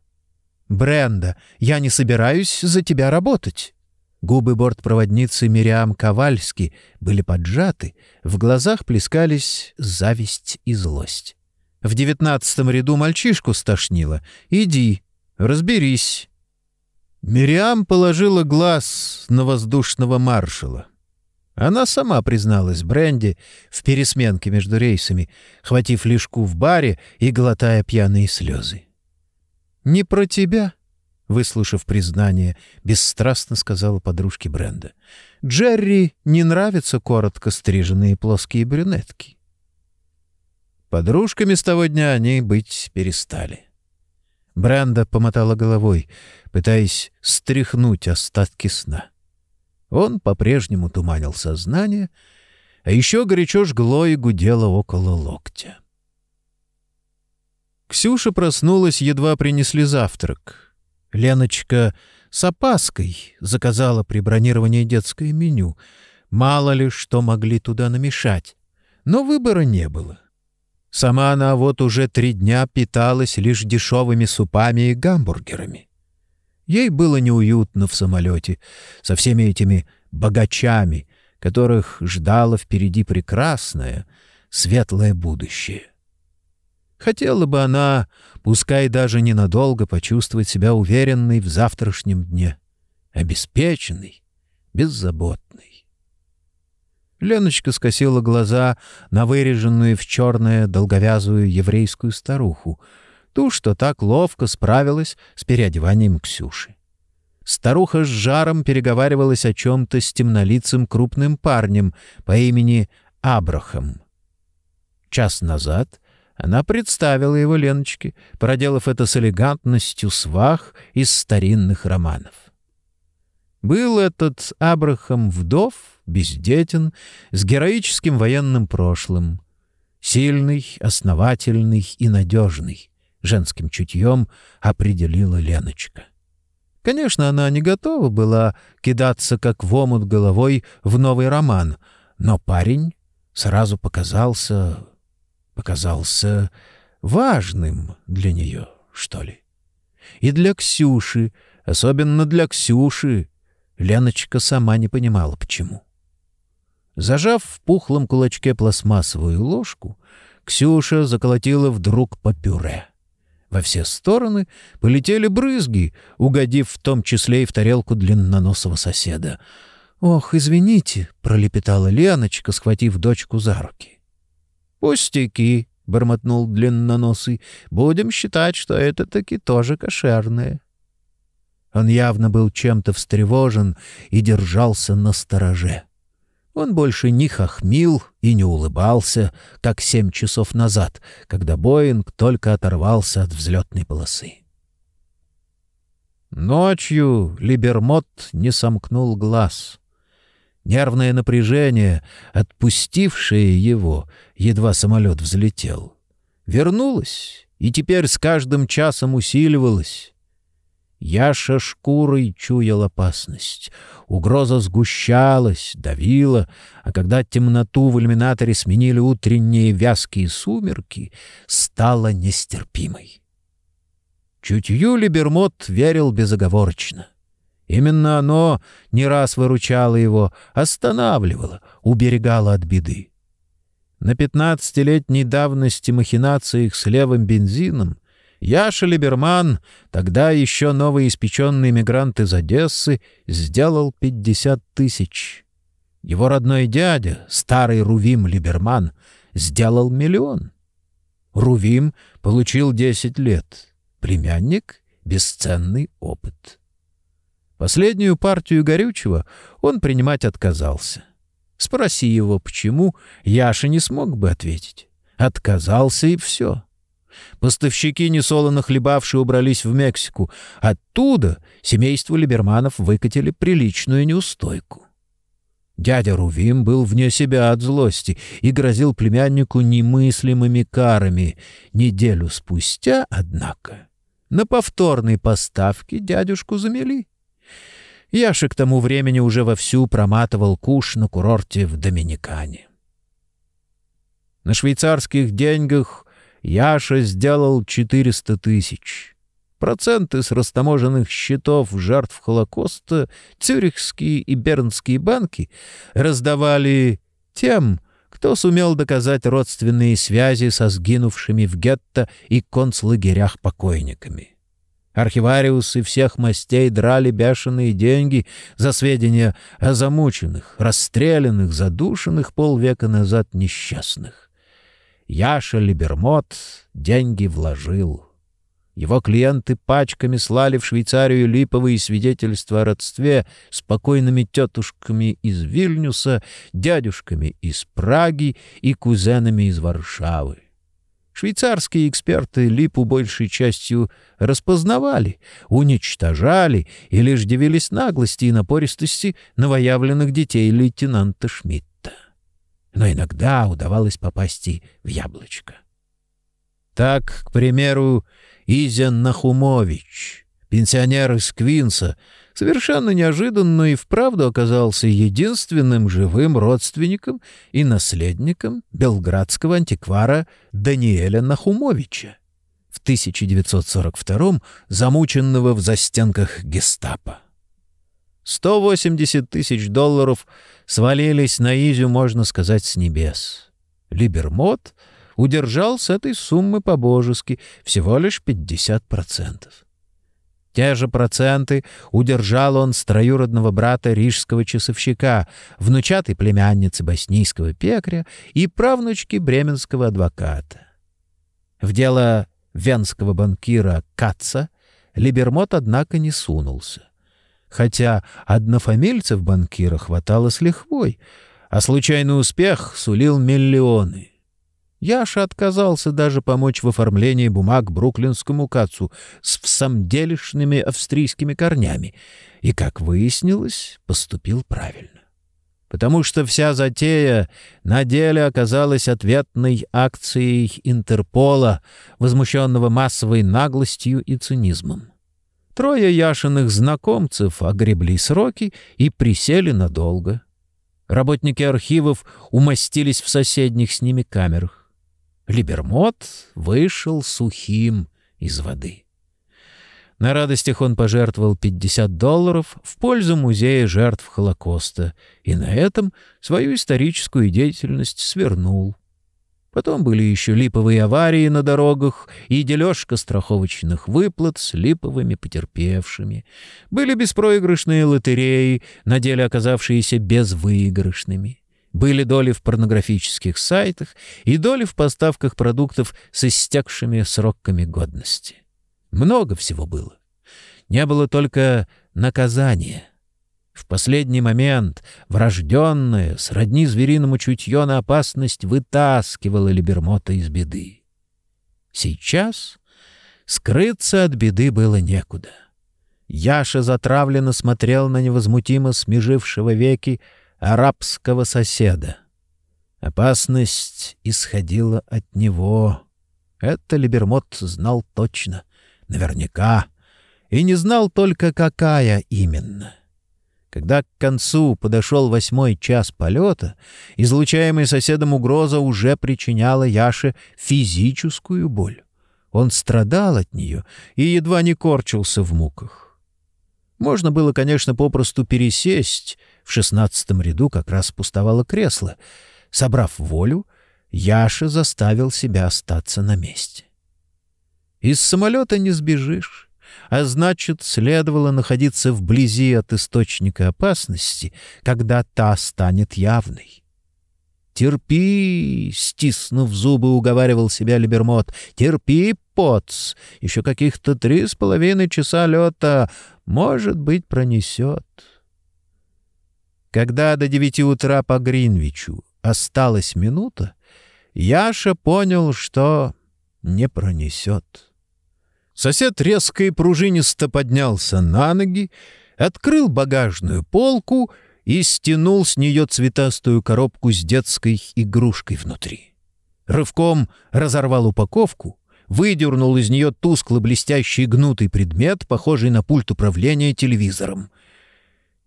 «Бренда, я не собираюсь за тебя работать». Губы бортпроводницы Мириам Ковальски были поджаты, в глазах плескались зависть и злость. В девятнадцатом ряду мальчишку стошнило. «Иди, разберись». Мириам положила глаз на воздушного маршала. Она сама призналась Бренди в пересменке между рейсами, хватив лишку в баре и глотая пьяные слезы. «Не про тебя», — выслушав признание, бесстрастно сказала подружке Бренда. «Джерри не нравятся коротко стриженные плоские брюнетки». Подружками с того дня они быть перестали. Бренда помотала головой, пытаясь стряхнуть остатки сна. Он по-прежнему туманил сознание, а еще горячо жгло и гудело около локтя. Ксюша проснулась, едва принесли завтрак. Леночка с опаской заказала при бронировании детское меню. Мало ли что могли туда намешать. Но выбора не было. Сама она вот уже три дня питалась лишь дешевыми супами и гамбургерами. Ей было неуютно в самолете со всеми этими богачами, которых ждало впереди прекрасное, светлое будущее. Хотела бы она, пускай даже ненадолго, почувствовать себя уверенной в завтрашнем дне, обеспеченной, беззаботной. Леночка скосила глаза на выреженную в черное долговязую еврейскую старуху, ту, что так ловко справилась с переодеванием Ксюши. Старуха с жаром переговаривалась о чем-то с темнолицым крупным парнем по имени Абрахам. Час назад — она представила его Леночке, проделав это с элегантностью свах из старинных романов. Был этот Абрахам вдов, бездетен, с героическим военным прошлым. Сильный, основательный и надежный, женским чутьем определила Леночка. Конечно, она не готова была кидаться как в омут головой в новый роман, но парень сразу показался показался важным для нее, что ли. И для Ксюши, особенно для Ксюши, Леночка сама не понимала, почему. Зажав в пухлом кулачке пластмассовую ложку, Ксюша заколотила вдруг по пюре. Во все стороны полетели брызги, угодив в том числе и в тарелку длинноносого соседа. «Ох, извините», — пролепетала Леночка, схватив дочку за руки. «Пустяки», — бормотнул длинноносый, — «будем считать, что это таки тоже кошерное». Он явно был чем-то встревожен и держался на стороже. Он больше не хохмил и не улыбался, как семь часов назад, когда Боинг только оторвался от взлетной полосы. Ночью Либермот не сомкнул глаз. Нервное напряжение, отпустившее его, едва самолет взлетел, вернулось и теперь с каждым часом усиливалось. Яша шкурой чуял опасность. Угроза сгущалась, давила, а когда темноту в иллюминаторе сменили утренние вязкие сумерки, стала нестерпимой. Чутью Либермот верил безоговорочно. Именно оно не раз выручало его, останавливало, уберегало от беды. На пятнадцатилетней давности махинациях с левым бензином Яша Либерман, тогда еще новоиспеченный мигрант из Одессы, сделал пятьдесят тысяч. Его родной дядя, старый Рувим Либерман, сделал миллион. Рувим получил десять лет, племянник — бесценный опыт. Последнюю партию горючего он принимать отказался. Спроси его, почему, Яша не смог бы ответить. Отказался и все. Поставщики, несолоно хлебавшие, убрались в Мексику. Оттуда семейство Либерманов выкатили приличную неустойку. Дядя Рувим был вне себя от злости и грозил племяннику немыслимыми карами. Неделю спустя, однако, на повторной поставке дядюшку замели. Яша к тому времени уже вовсю проматывал куш на курорте в Доминикане. На швейцарских деньгах Яша сделал 400 тысяч. Проценты с растаможенных счетов жертв Холокоста цюрихские и бернские банки раздавали тем, кто сумел доказать родственные связи со сгинувшими в гетто и концлагерях покойниками. Архивариусы всех мастей драли бешеные деньги за сведения о замученных, расстрелянных, задушенных полвека назад несчастных. Яша Либермот деньги вложил. Его клиенты пачками слали в Швейцарию липовые свидетельства о родстве с покойными тетушками из Вильнюса, дядюшками из Праги и кузенами из Варшавы. Швейцарские эксперты липу большей частью распознавали, уничтожали и лишь дивились наглости и напористости новоявленных детей лейтенанта Шмидта. Но иногда удавалось попасть и в яблочко. Так, к примеру, Изян Нахумович, пенсионер из Квинса, совершенно неожиданно и вправду оказался единственным живым родственником и наследником белградского антиквара Даниэля Нахумовича, в 1942 замученного в застенках гестапо. 180 тысяч долларов свалились на Изю, можно сказать, с небес. Либермот удержал с этой суммы по-божески всего лишь 50%. Те же проценты удержал он с троюродного брата рижского часовщика, внучатой племянницы боснийского пекаря и правнучки бременского адвоката. В дело венского банкира Каца Либермот, однако, не сунулся. Хотя однофамильцев банкира хватало с лихвой, а случайный успех сулил миллионы — Яша отказался даже помочь в оформлении бумаг бруклинскому кацу с всамделишными австрийскими корнями и, как выяснилось, поступил правильно. Потому что вся затея на деле оказалась ответной акцией Интерпола, возмущенного массовой наглостью и цинизмом. Трое Яшиных знакомцев огребли сроки и присели надолго. Работники архивов умостились в соседних с ними камерах. Либермот вышел сухим из воды. На радостях он пожертвовал 50 долларов в пользу Музея жертв Холокоста и на этом свою историческую деятельность свернул. Потом были еще липовые аварии на дорогах и дележка страховочных выплат с липовыми потерпевшими. Были беспроигрышные лотереи, на деле оказавшиеся безвыигрышными. Были доли в порнографических сайтах и доли в поставках продуктов с истекшими сроками годности. Много всего было. Не было только наказания. В последний момент врожденное, сродни звериному чутье на опасность, вытаскивало Либермота из беды. Сейчас скрыться от беды было некуда. Яша затравленно смотрел на невозмутимо смежившего веки арабского соседа. Опасность исходила от него. Это Либермот знал точно, наверняка, и не знал только, какая именно. Когда к концу подошел восьмой час полета, излучаемая соседом угроза уже причиняла Яше физическую боль. Он страдал от нее и едва не корчился в муках. Можно было, конечно, попросту пересесть. В шестнадцатом ряду как раз пустовало кресло. Собрав волю, Яша заставил себя остаться на месте. Из самолета не сбежишь а значит, следовало находиться вблизи от источника опасности, когда та станет явной. «Терпи!» — стиснув зубы, уговаривал себя Либермот. «Терпи, поц! Еще каких-то три с половиной часа лета, может быть, пронесет». Когда до девяти утра по Гринвичу осталась минута, Яша понял, что не пронесет. Сосед резко и пружинисто поднялся на ноги, открыл багажную полку и стянул с нее цветастую коробку с детской игрушкой внутри. Рывком разорвал упаковку, выдернул из нее тускло-блестящий гнутый предмет, похожий на пульт управления телевизором.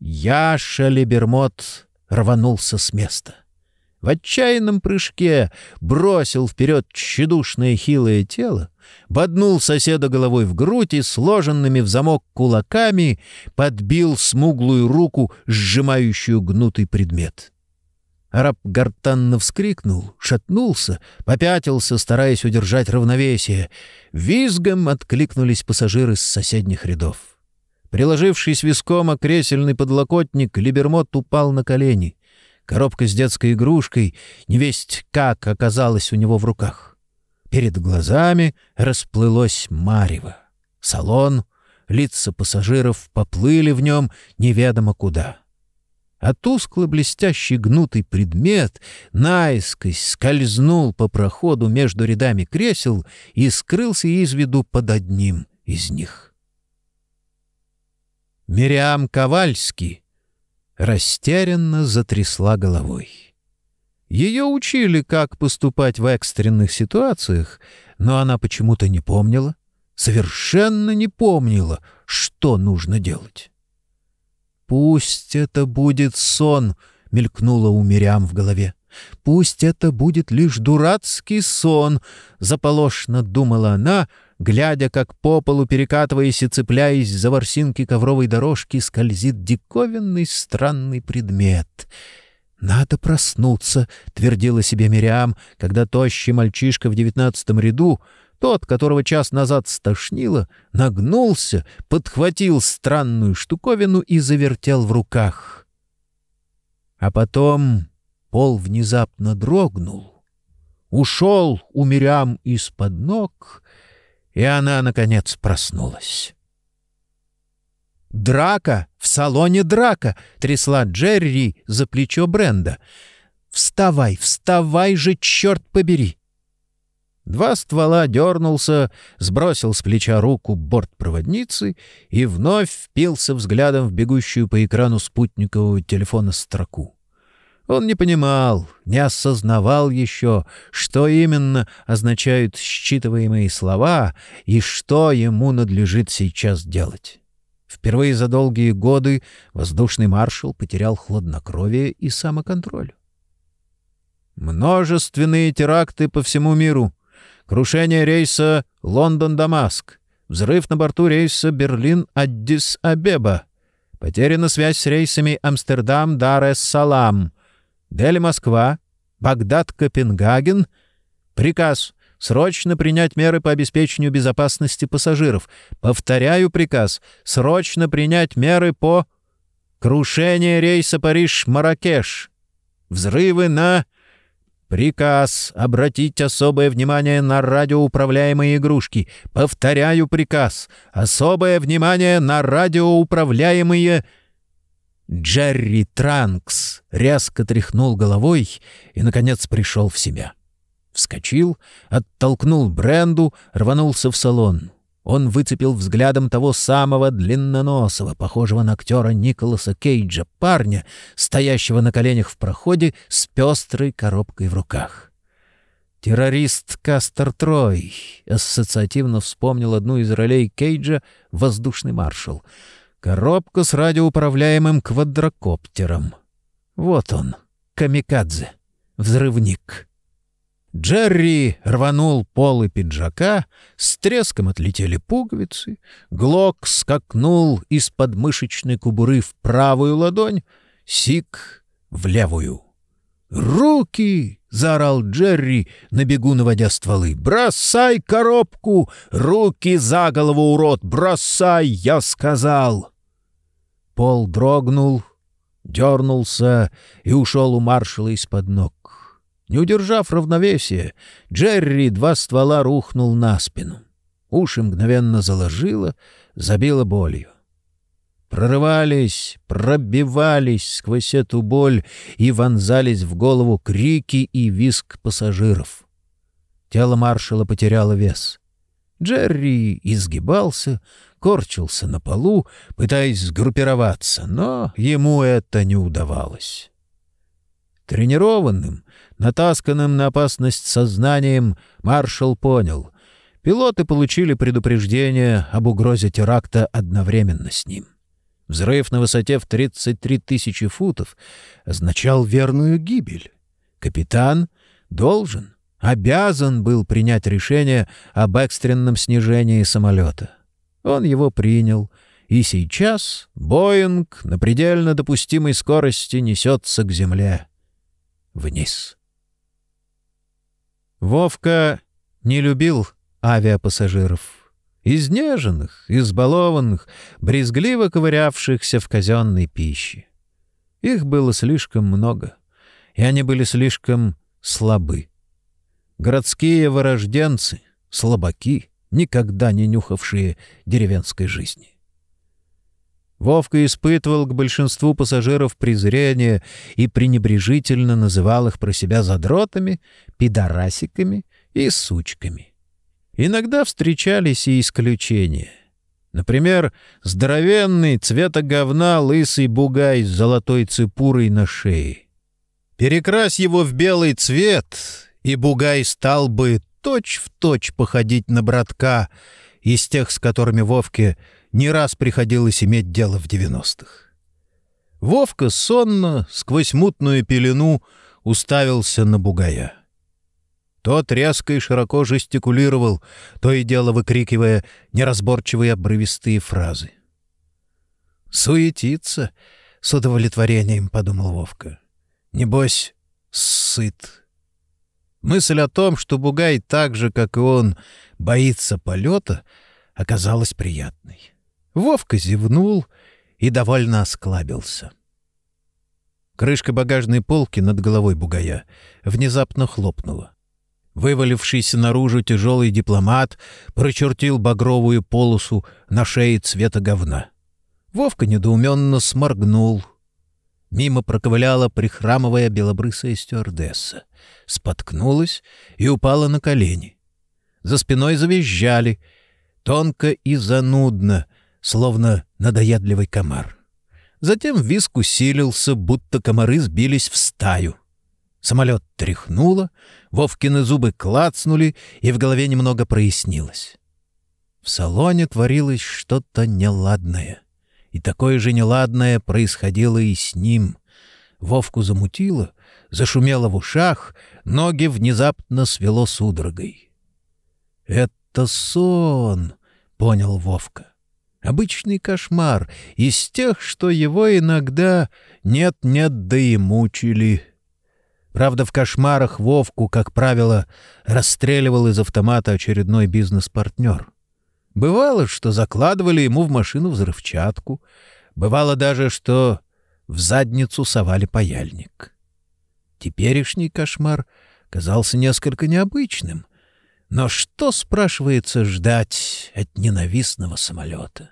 Яша Лебермот рванулся с места. В отчаянном прыжке бросил вперед тщедушное хилое тело, боднул соседа головой в грудь и сложенными в замок кулаками подбил смуглую руку, сжимающую гнутый предмет. Араб гортанно вскрикнул, шатнулся, попятился, стараясь удержать равновесие. Визгом откликнулись пассажиры с соседних рядов. Приложившись виском о кресельный подлокотник, Либермот упал на колени. Коробка с детской игрушкой, невесть как оказалась у него в руках. Перед глазами расплылось марево. Салон, лица пассажиров поплыли в нем неведомо куда. А тускло-блестящий гнутый предмет наискось скользнул по проходу между рядами кресел и скрылся из виду под одним из них. Мириам Ковальский растерянно затрясла головой. Ее учили, как поступать в экстренных ситуациях, но она почему-то не помнила, совершенно не помнила, что нужно делать. «Пусть это будет сон», — мелькнуло у Мирям в голове. «Пусть это будет лишь дурацкий сон», — заполошно думала она, глядя, как по полу, перекатываясь и цепляясь за ворсинки ковровой дорожки, скользит диковинный странный предмет — «Надо проснуться», — твердила себе Мириам, когда тощий мальчишка в девятнадцатом ряду, тот, которого час назад стошнило, нагнулся, подхватил странную штуковину и завертел в руках. А потом пол внезапно дрогнул, ушел у Мириам из-под ног, и она, наконец, проснулась. «Драка! В салоне драка!» — трясла Джерри за плечо Бренда. «Вставай, вставай же, черт побери!» Два ствола дернулся, сбросил с плеча руку бортпроводницы и вновь впился взглядом в бегущую по экрану спутникового телефона строку. Он не понимал, не осознавал еще, что именно означают считываемые слова и что ему надлежит сейчас делать. Впервые за долгие годы воздушный маршал потерял хладнокровие и самоконтроль. Множественные теракты по всему миру. Крушение рейса Лондон-Дамаск. Взрыв на борту рейса Берлин-Аддис-Абеба. Потеряна связь с рейсами Амстердам-Дар-эс-Салам. Дели-Москва. Багдад-Копенгаген. Приказ Срочно принять меры по обеспечению безопасности пассажиров. Повторяю приказ. Срочно принять меры по... Крушение рейса Париж-Маракеш. Взрывы на... Приказ обратить особое внимание на радиоуправляемые игрушки. Повторяю приказ. Особое внимание на радиоуправляемые... Джерри Транкс резко тряхнул головой и, наконец, пришел в себя. Вскочил, оттолкнул Бренду, рванулся в салон. Он выцепил взглядом того самого длинноносого, похожего на актера Николаса Кейджа, парня, стоящего на коленях в проходе с пестрой коробкой в руках. Террорист Кастер Трой ассоциативно вспомнил одну из ролей Кейджа «Воздушный маршал». Коробка с радиоуправляемым квадрокоптером. Вот он, камикадзе, взрывник. Джерри рванул полы пиджака, с треском отлетели пуговицы, Глок скакнул из под мышечной кубуры в правую ладонь, Сик — в левую. «Руки!» — заорал Джерри, на бегу наводя стволы. «Бросай коробку! Руки за голову, урод! Бросай, я сказал!» Пол дрогнул, дернулся и ушел у маршала из-под ног. Не удержав равновесия, Джерри два ствола рухнул на спину. Уши мгновенно заложило, забило болью. Прорывались, пробивались сквозь эту боль и вонзались в голову крики и визг пассажиров. Тело маршала потеряло вес. Джерри изгибался, корчился на полу, пытаясь сгруппироваться, но ему это не удавалось. Тренированным, натасканным на опасность сознанием, маршал понял — пилоты получили предупреждение об угрозе теракта одновременно с ним. Взрыв на высоте в 33 тысячи футов означал верную гибель. Капитан должен, обязан был принять решение об экстренном снижении самолета. Он его принял, и сейчас Боинг на предельно допустимой скорости несется к земле. Вниз. Вовка не любил авиапассажиров. Изнеженных, избалованных, брезгливо ковырявшихся в казенной пище. Их было слишком много, и они были слишком слабы. Городские вырожденцы, слабаки — никогда не нюхавшие деревенской жизни. Вовка испытывал к большинству пассажиров презрение и пренебрежительно называл их про себя задротами, пидорасиками и сучками. Иногда встречались и исключения. Например, здоровенный цвета говна лысый бугай с золотой цепурой на шее. Перекрась его в белый цвет, и бугай стал бы точь-в-точь точь походить на братка из тех, с которыми Вовке не раз приходилось иметь дело в девяностых. Вовка сонно, сквозь мутную пелену, уставился на бугая. Тот резко и широко жестикулировал, то и дело выкрикивая неразборчивые обрывистые фразы. «Суетиться!» — с удовлетворением подумал Вовка. «Небось, сыт». Мысль о том, что Бугай так же, как и он, боится полета, оказалась приятной. Вовка зевнул и довольно осклабился. Крышка багажной полки над головой Бугая внезапно хлопнула. Вывалившийся наружу тяжелый дипломат прочертил багровую полосу на шее цвета говна. Вовка недоуменно сморгнул. Мимо проковыляла прихрамывая белобрысая стюардесса споткнулась и упала на колени. За спиной завизжали, тонко и занудно, словно надоедливый комар. Затем виск усилился, будто комары сбились в стаю. Самолет тряхнуло, Вовкины зубы клацнули, и в голове немного прояснилось. В салоне творилось что-то неладное. И такое же неладное происходило и с ним. Вовку замутило, зашумело в ушах, ноги внезапно свело судорогой. «Это сон», — понял Вовка. «Обычный кошмар, из тех, что его иногда нет-нет, да и мучили». Правда, в кошмарах Вовку, как правило, расстреливал из автомата очередной бизнес-партнер. Бывало, что закладывали ему в машину взрывчатку. Бывало даже, что в задницу совали паяльник. Теперешний кошмар казался несколько необычным. Но что, спрашивается, ждать от ненавистного самолета?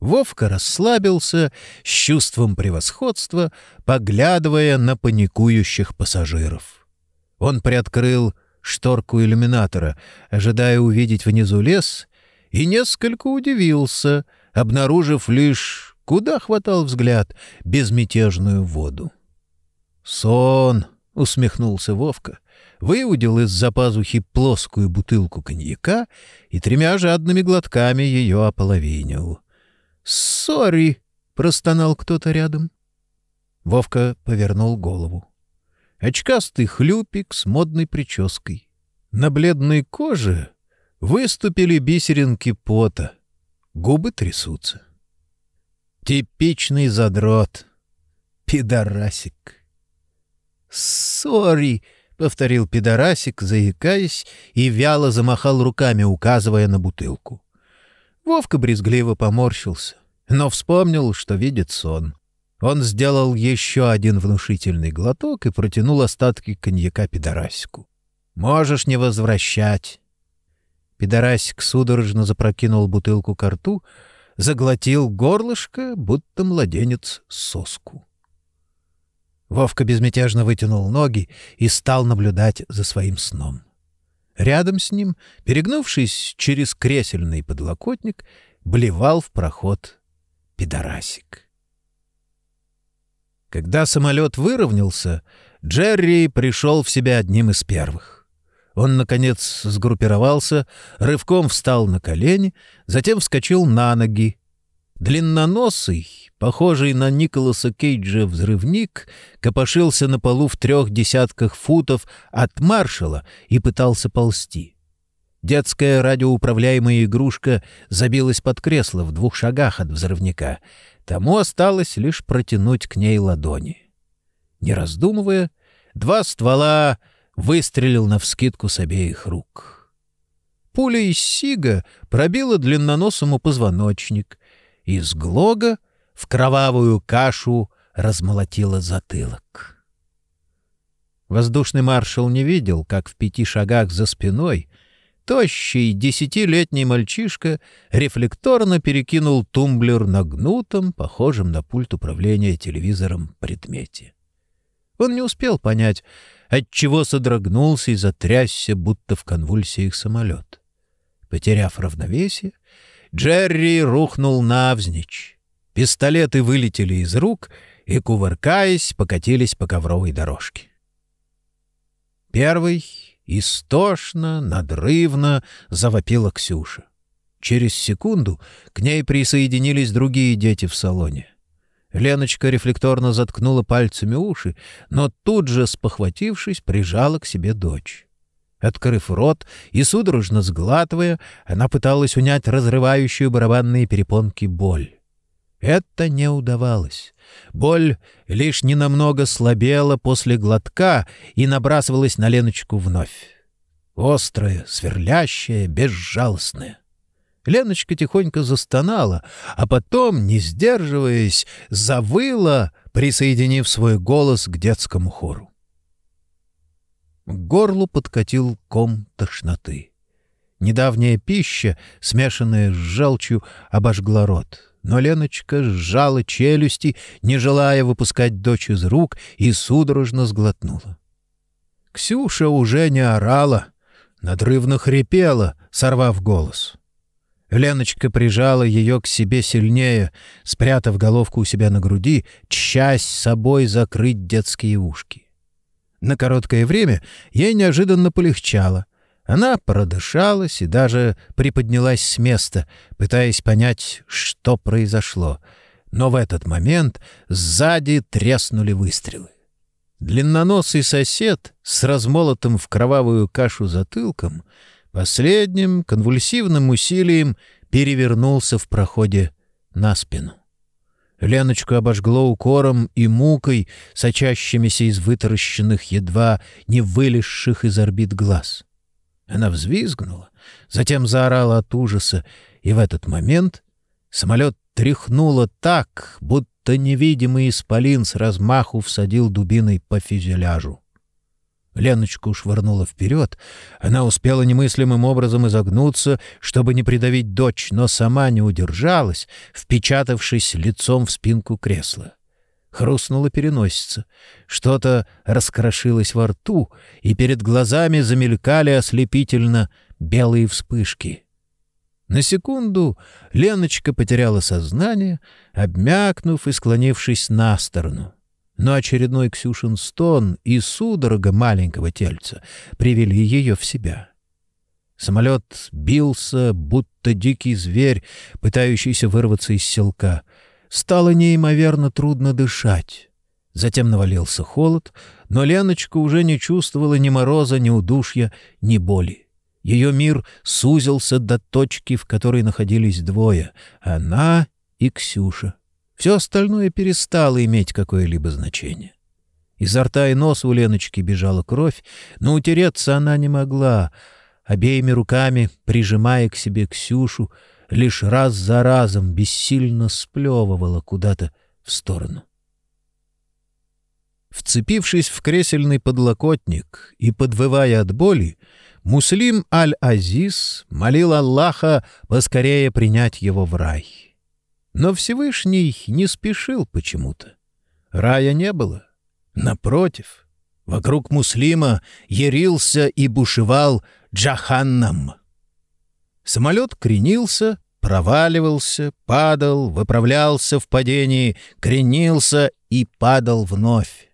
Вовка расслабился с чувством превосходства, поглядывая на паникующих пассажиров. Он приоткрыл шторку иллюминатора, ожидая увидеть внизу лес, и несколько удивился, обнаружив лишь, куда хватал взгляд, безмятежную воду. «Сон!» — усмехнулся Вовка, выудил из-за пазухи плоскую бутылку коньяка и тремя жадными глотками ее ополовинил. «Сори!» — простонал кто-то рядом. Вовка повернул голову. Очкастый хлюпик с модной прической. На бледной коже выступили бисеринки пота. Губы трясутся. Типичный задрот. Пидорасик. «Сори!» — повторил пидорасик, заикаясь, и вяло замахал руками, указывая на бутылку. Вовка брезгливо поморщился, но вспомнил, что видит сон. Он сделал еще один внушительный глоток и протянул остатки коньяка пидорасику. «Можешь не возвращать». Пидорасик судорожно запрокинул бутылку к рту, заглотил горлышко, будто младенец соску. Вовка безмятежно вытянул ноги и стал наблюдать за своим сном. Рядом с ним, перегнувшись через кресельный подлокотник, блевал в проход пидорасик. Когда самолет выровнялся, Джерри пришел в себя одним из первых. Он, наконец, сгруппировался, рывком встал на колени, затем вскочил на ноги. Длинноносый, похожий на Николаса Кейджа взрывник, копошился на полу в трех десятках футов от маршала и пытался ползти. Детская радиоуправляемая игрушка забилась под кресло в двух шагах от взрывника. Тому осталось лишь протянуть к ней ладони. Не раздумывая, два ствола выстрелил навскидку с обеих рук. Пуля из сига пробила длинноносому позвоночник. Из глога в кровавую кашу размолотила затылок. Воздушный маршал не видел, как в пяти шагах за спиной тощий десятилетний мальчишка рефлекторно перекинул тумблер на гнутом, похожем на пульт управления телевизором, предмете. Он не успел понять, отчего содрогнулся и затрясся, будто в конвульсиях самолет. Потеряв равновесие, Джерри рухнул навзничь. Пистолеты вылетели из рук и, кувыркаясь, покатились по ковровой дорожке. Первый истошно, надрывно завопила Ксюша. Через секунду к ней присоединились другие дети в салоне. Леночка рефлекторно заткнула пальцами уши, но тут же, спохватившись, прижала к себе дочь. Открыв рот и судорожно сглатывая, она пыталась унять разрывающую барабанные перепонки боль. Это не удавалось. Боль лишь ненамного слабела после глотка и набрасывалась на Леночку вновь. Острая, сверлящая, безжалостная. Леночка тихонько застонала, а потом, не сдерживаясь, завыла, присоединив свой голос к детскому хору. К горлу подкатил ком тошноты. Недавняя пища, смешанная с желчью, обожгла рот но Леночка сжала челюсти, не желая выпускать дочь из рук, и судорожно сглотнула. Ксюша уже не орала, надрывно хрипела, сорвав голос. Леночка прижала ее к себе сильнее, спрятав головку у себя на груди, часть собой закрыть детские ушки. На короткое время ей неожиданно полегчало — она продышалась и даже приподнялась с места, пытаясь понять, что произошло. Но в этот момент сзади треснули выстрелы. Длинноносый сосед с размолотым в кровавую кашу затылком последним конвульсивным усилием перевернулся в проходе на спину. Леночку обожгло укором и мукой, сочащимися из вытаращенных, едва не вылезших из орбит глаз. Она взвизгнула, затем заорала от ужаса, и в этот момент самолет тряхнуло так, будто невидимый исполин с размаху всадил дубиной по фюзеляжу. Леночку швырнула вперед. Она успела немыслимым образом изогнуться, чтобы не придавить дочь, но сама не удержалась, впечатавшись лицом в спинку кресла. Хрустнула переносица. Что-то раскрошилось во рту, и перед глазами замелькали ослепительно белые вспышки. На секунду Леночка потеряла сознание, обмякнув и склонившись на сторону но очередной Ксюшин стон и судорога маленького тельца привели ее в себя. Самолет бился, будто дикий зверь, пытающийся вырваться из селка. Стало неимоверно трудно дышать. Затем навалился холод, но Леночка уже не чувствовала ни мороза, ни удушья, ни боли. Ее мир сузился до точки, в которой находились двое — она и Ксюша. Все остальное перестало иметь какое-либо значение. Изо рта и носа у Леночки бежала кровь, но утереться она не могла, обеими руками прижимая к себе Ксюшу, лишь раз за разом бессильно сплевывала куда-то в сторону. Вцепившись в кресельный подлокотник и подвывая от боли, Муслим Аль-Азиз молил Аллаха поскорее принять его в рай. Но Всевышний не спешил почему-то. Рая не было. Напротив, вокруг Муслима ярился и бушевал Джаханнам. Самолет кренился, проваливался, падал, выправлялся в падении, кренился и падал вновь.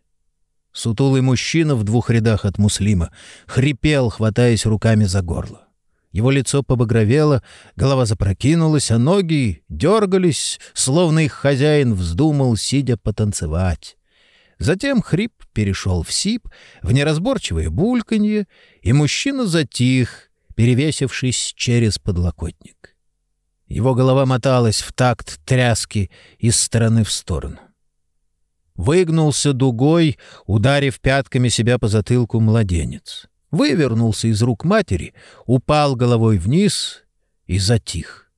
Сутулый мужчина в двух рядах от Муслима хрипел, хватаясь руками за горло. Его лицо побагровело, голова запрокинулась, а ноги дергались, словно их хозяин вздумал, сидя потанцевать. Затем хрип перешел в сип, в неразборчивое бульканье, и мужчина затих, перевесившись через подлокотник. Его голова моталась в такт тряски из стороны в сторону. Выгнулся дугой, ударив пятками себя по затылку младенец вывернулся из рук матери, упал головой вниз и затих.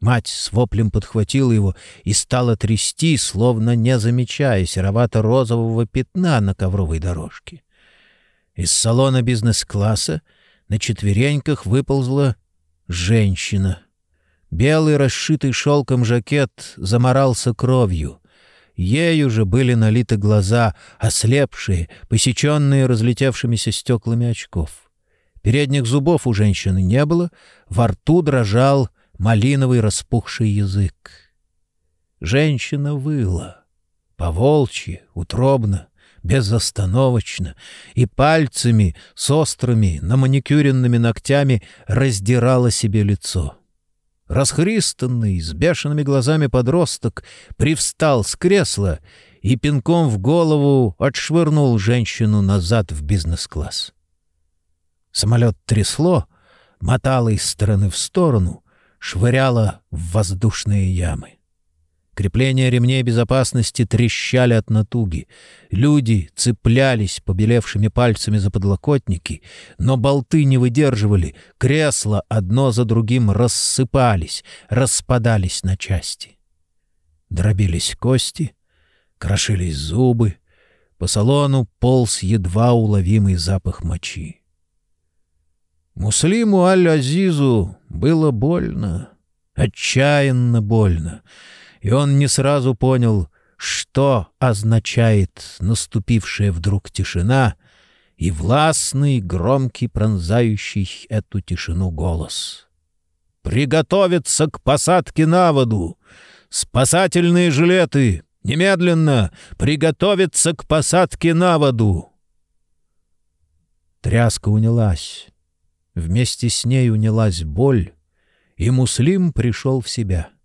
Мать с воплем подхватила его и стала трясти, словно не замечая серовато-розового пятна на ковровой дорожке. Из салона бизнес-класса на четвереньках выползла женщина. Белый расшитый шелком жакет заморался кровью. Ею же были налиты глаза, ослепшие, посеченные разлетевшимися стеклами очков. Передних зубов у женщины не было, во рту дрожал малиновый распухший язык. Женщина выла. Поволчьи, утробно, безостановочно, и пальцами с острыми, наманикюренными ногтями раздирала себе лицо. Расхристанный, с бешеными глазами подросток привстал с кресла и пинком в голову отшвырнул женщину назад в бизнес-класс. Самолет трясло, мотало из стороны в сторону, швыряло в воздушные ямы. Крепления ремней безопасности трещали от натуги. Люди цеплялись побелевшими пальцами за подлокотники, но болты не выдерживали, кресла одно за другим рассыпались, распадались на части. Дробились кости, крошились зубы, по салону полз едва уловимый запах мочи. Муслиму Аль-Азизу было больно, отчаянно больно — и он не сразу понял, что означает наступившая вдруг тишина и властный, громкий, пронзающий эту тишину голос. «Приготовиться к посадке на воду! Спасательные жилеты! Немедленно! Приготовиться к посадке на воду!» Тряска унялась. Вместе с ней унялась боль, и Муслим пришел в себя —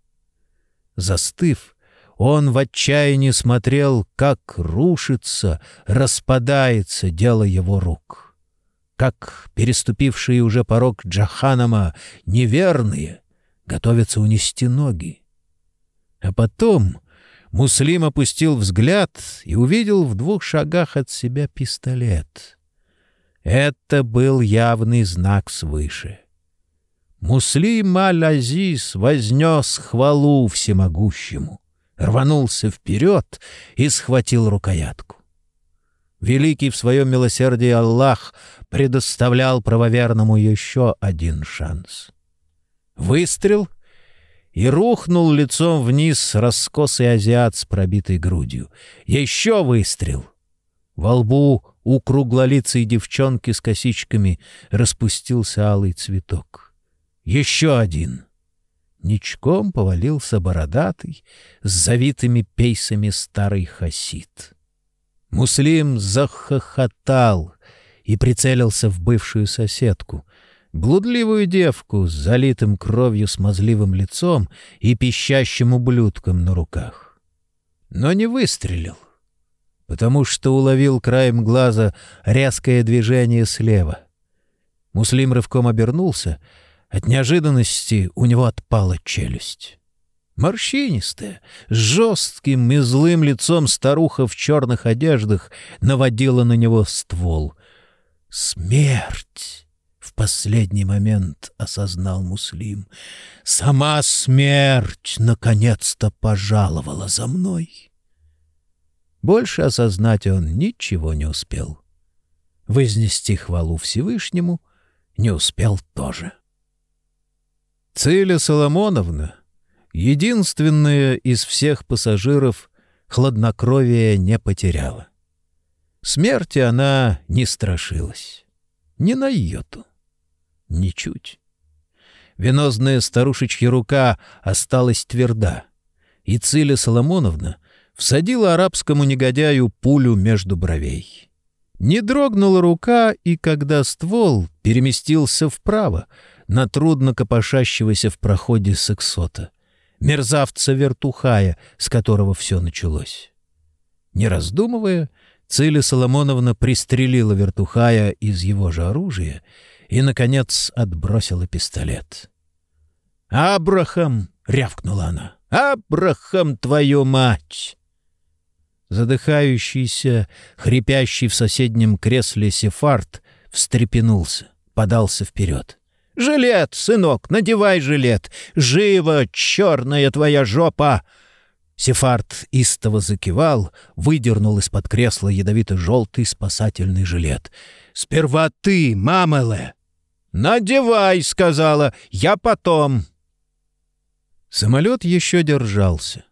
Застыв, он в отчаянии смотрел, как рушится, распадается дело его рук. Как переступившие уже порог Джаханама неверные готовятся унести ноги. А потом Муслим опустил взгляд и увидел в двух шагах от себя пистолет. Это был явный знак свыше. Муслим Аль-Азиз вознес хвалу всемогущему, рванулся вперед и схватил рукоятку. Великий в своем милосердии Аллах предоставлял правоверному еще один шанс. Выстрел — и рухнул лицом вниз раскосый азиат с пробитой грудью. Еще выстрел! Во лбу у круглолицей девчонки с косичками распустился алый цветок. Еще один! Ничком повалился бородатый, с завитыми пейсами старый хасид. Муслим захохотал и прицелился в бывшую соседку, блудливую девку с залитым кровью смазливым лицом и пищащим ублюдком на руках. Но не выстрелил, потому что уловил краем глаза резкое движение слева. Муслим рывком обернулся, от неожиданности у него отпала челюсть. Морщинистая, с жестким и злым лицом старуха в черных одеждах наводила на него ствол. «Смерть!» В последний момент осознал Муслим. «Сама смерть наконец-то пожаловала за мной!» Больше осознать он ничего не успел. Вознести хвалу Всевышнему не успел тоже. Циля Соломоновна, единственная из всех пассажиров, хладнокровия не потеряла. Смерти она не страшилась. Ни на йоту. Ничуть. Венозная старушечья рука осталась тверда, и Циля Соломоновна всадила арабскому негодяю пулю между бровей. Не дрогнула рука, и когда ствол переместился вправо, на трудно копошащегося в проходе сексота, мерзавца-вертухая, с которого все началось. Не раздумывая, Циля Соломоновна пристрелила вертухая из его же оружия и, наконец, отбросила пистолет. «Абрахам!» — рявкнула она. «Абрахам, твою мать!» Задыхающийся, хрипящий в соседнем кресле Сефард встрепенулся, подался вперед. «Жилет, сынок, надевай жилет! Живо, черная твоя жопа!» Сефард истово закивал, выдернул из-под кресла ядовито-желтый спасательный жилет. «Сперва ты, мамеле!» «Надевай!» — сказала. «Я потом!» Самолет еще держался.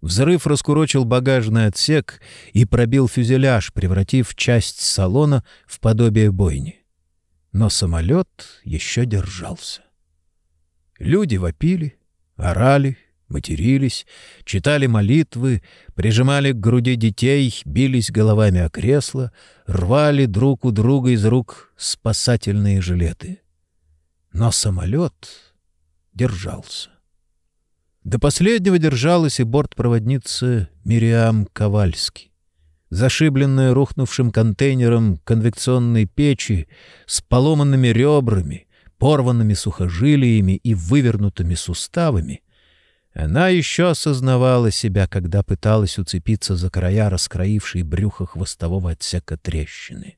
Взрыв раскурочил багажный отсек и пробил фюзеляж, превратив часть салона в подобие бойни. Но самолет еще держался. Люди вопили, орали, матерились, читали молитвы, прижимали к груди детей, бились головами о кресло, рвали друг у друга из рук спасательные жилеты. Но самолет держался. До последнего держалась и бортпроводница Мириам Ковальски. Зашибленная рухнувшим контейнером конвекционной печи с поломанными ребрами, порванными сухожилиями и вывернутыми суставами — она еще осознавала себя, когда пыталась уцепиться за края раскроившей брюхо хвостового отсека трещины.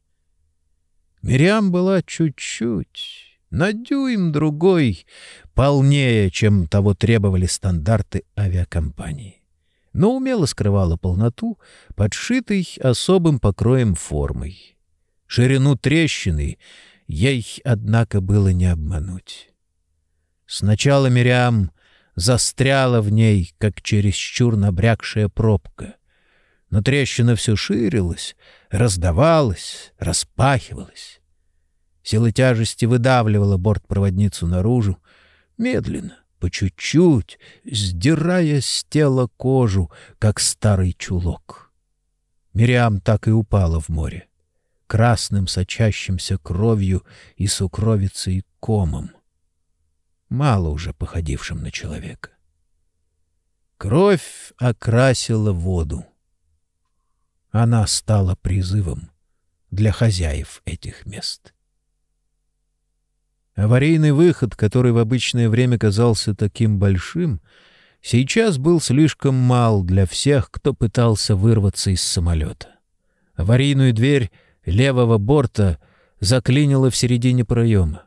Мириам была чуть-чуть, на дюйм другой, полнее, чем того требовали стандарты авиакомпании, но умело скрывала полноту, подшитой особым покроем формой. Ширину трещины ей, однако, было не обмануть. Сначала Мириам застряла в ней, как чересчур набрякшая пробка. Но трещина все ширилась, раздавалась, распахивалась. Сила тяжести выдавливала бортпроводницу наружу, медленно, по чуть-чуть, сдирая с тела кожу, как старый чулок. Мириам так и упала в море, красным сочащимся кровью и сукровицей комом мало уже походившим на человека. Кровь окрасила воду. Она стала призывом для хозяев этих мест. Аварийный выход, который в обычное время казался таким большим, сейчас был слишком мал для всех, кто пытался вырваться из самолета. Аварийную дверь левого борта заклинило в середине проема.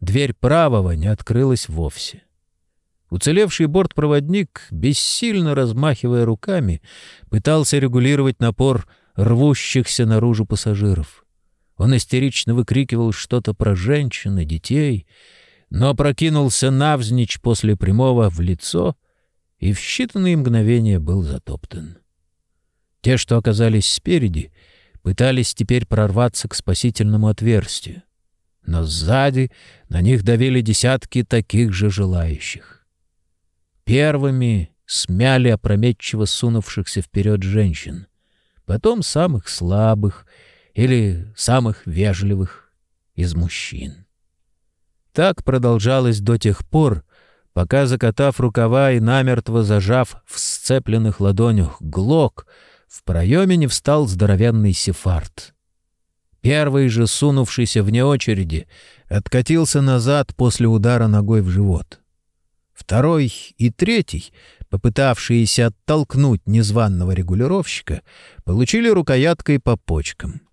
Дверь правого не открылась вовсе. Уцелевший бортпроводник, бессильно размахивая руками, пытался регулировать напор рвущихся наружу пассажиров. Он истерично выкрикивал что-то про женщин и детей, но прокинулся навзничь после прямого в лицо и в считанные мгновения был затоптан. Те, что оказались спереди, пытались теперь прорваться к спасительному отверстию, но сзади на них давили десятки таких же желающих. Первыми смяли опрометчиво сунувшихся вперед женщин, потом самых слабых или самых вежливых из мужчин. Так продолжалось до тех пор, пока, закатав рукава и намертво зажав в сцепленных ладонях глок, в проеме не встал здоровенный сефард. Первый же, сунувшийся вне очереди, откатился назад после удара ногой в живот. Второй и третий, попытавшиеся оттолкнуть незваного регулировщика, получили рукояткой по почкам.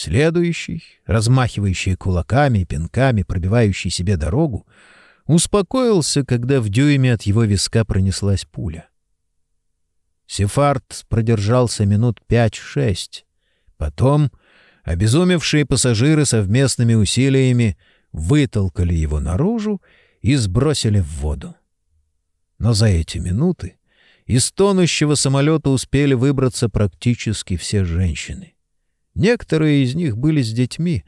Следующий, размахивающий кулаками и пинками, пробивающий себе дорогу, успокоился, когда в дюйме от его виска пронеслась пуля. Сефард продержался минут пять-шесть. Потом обезумевшие пассажиры совместными усилиями вытолкали его наружу и сбросили в воду. Но за эти минуты из тонущего самолета успели выбраться практически все женщины. Некоторые из них были с детьми,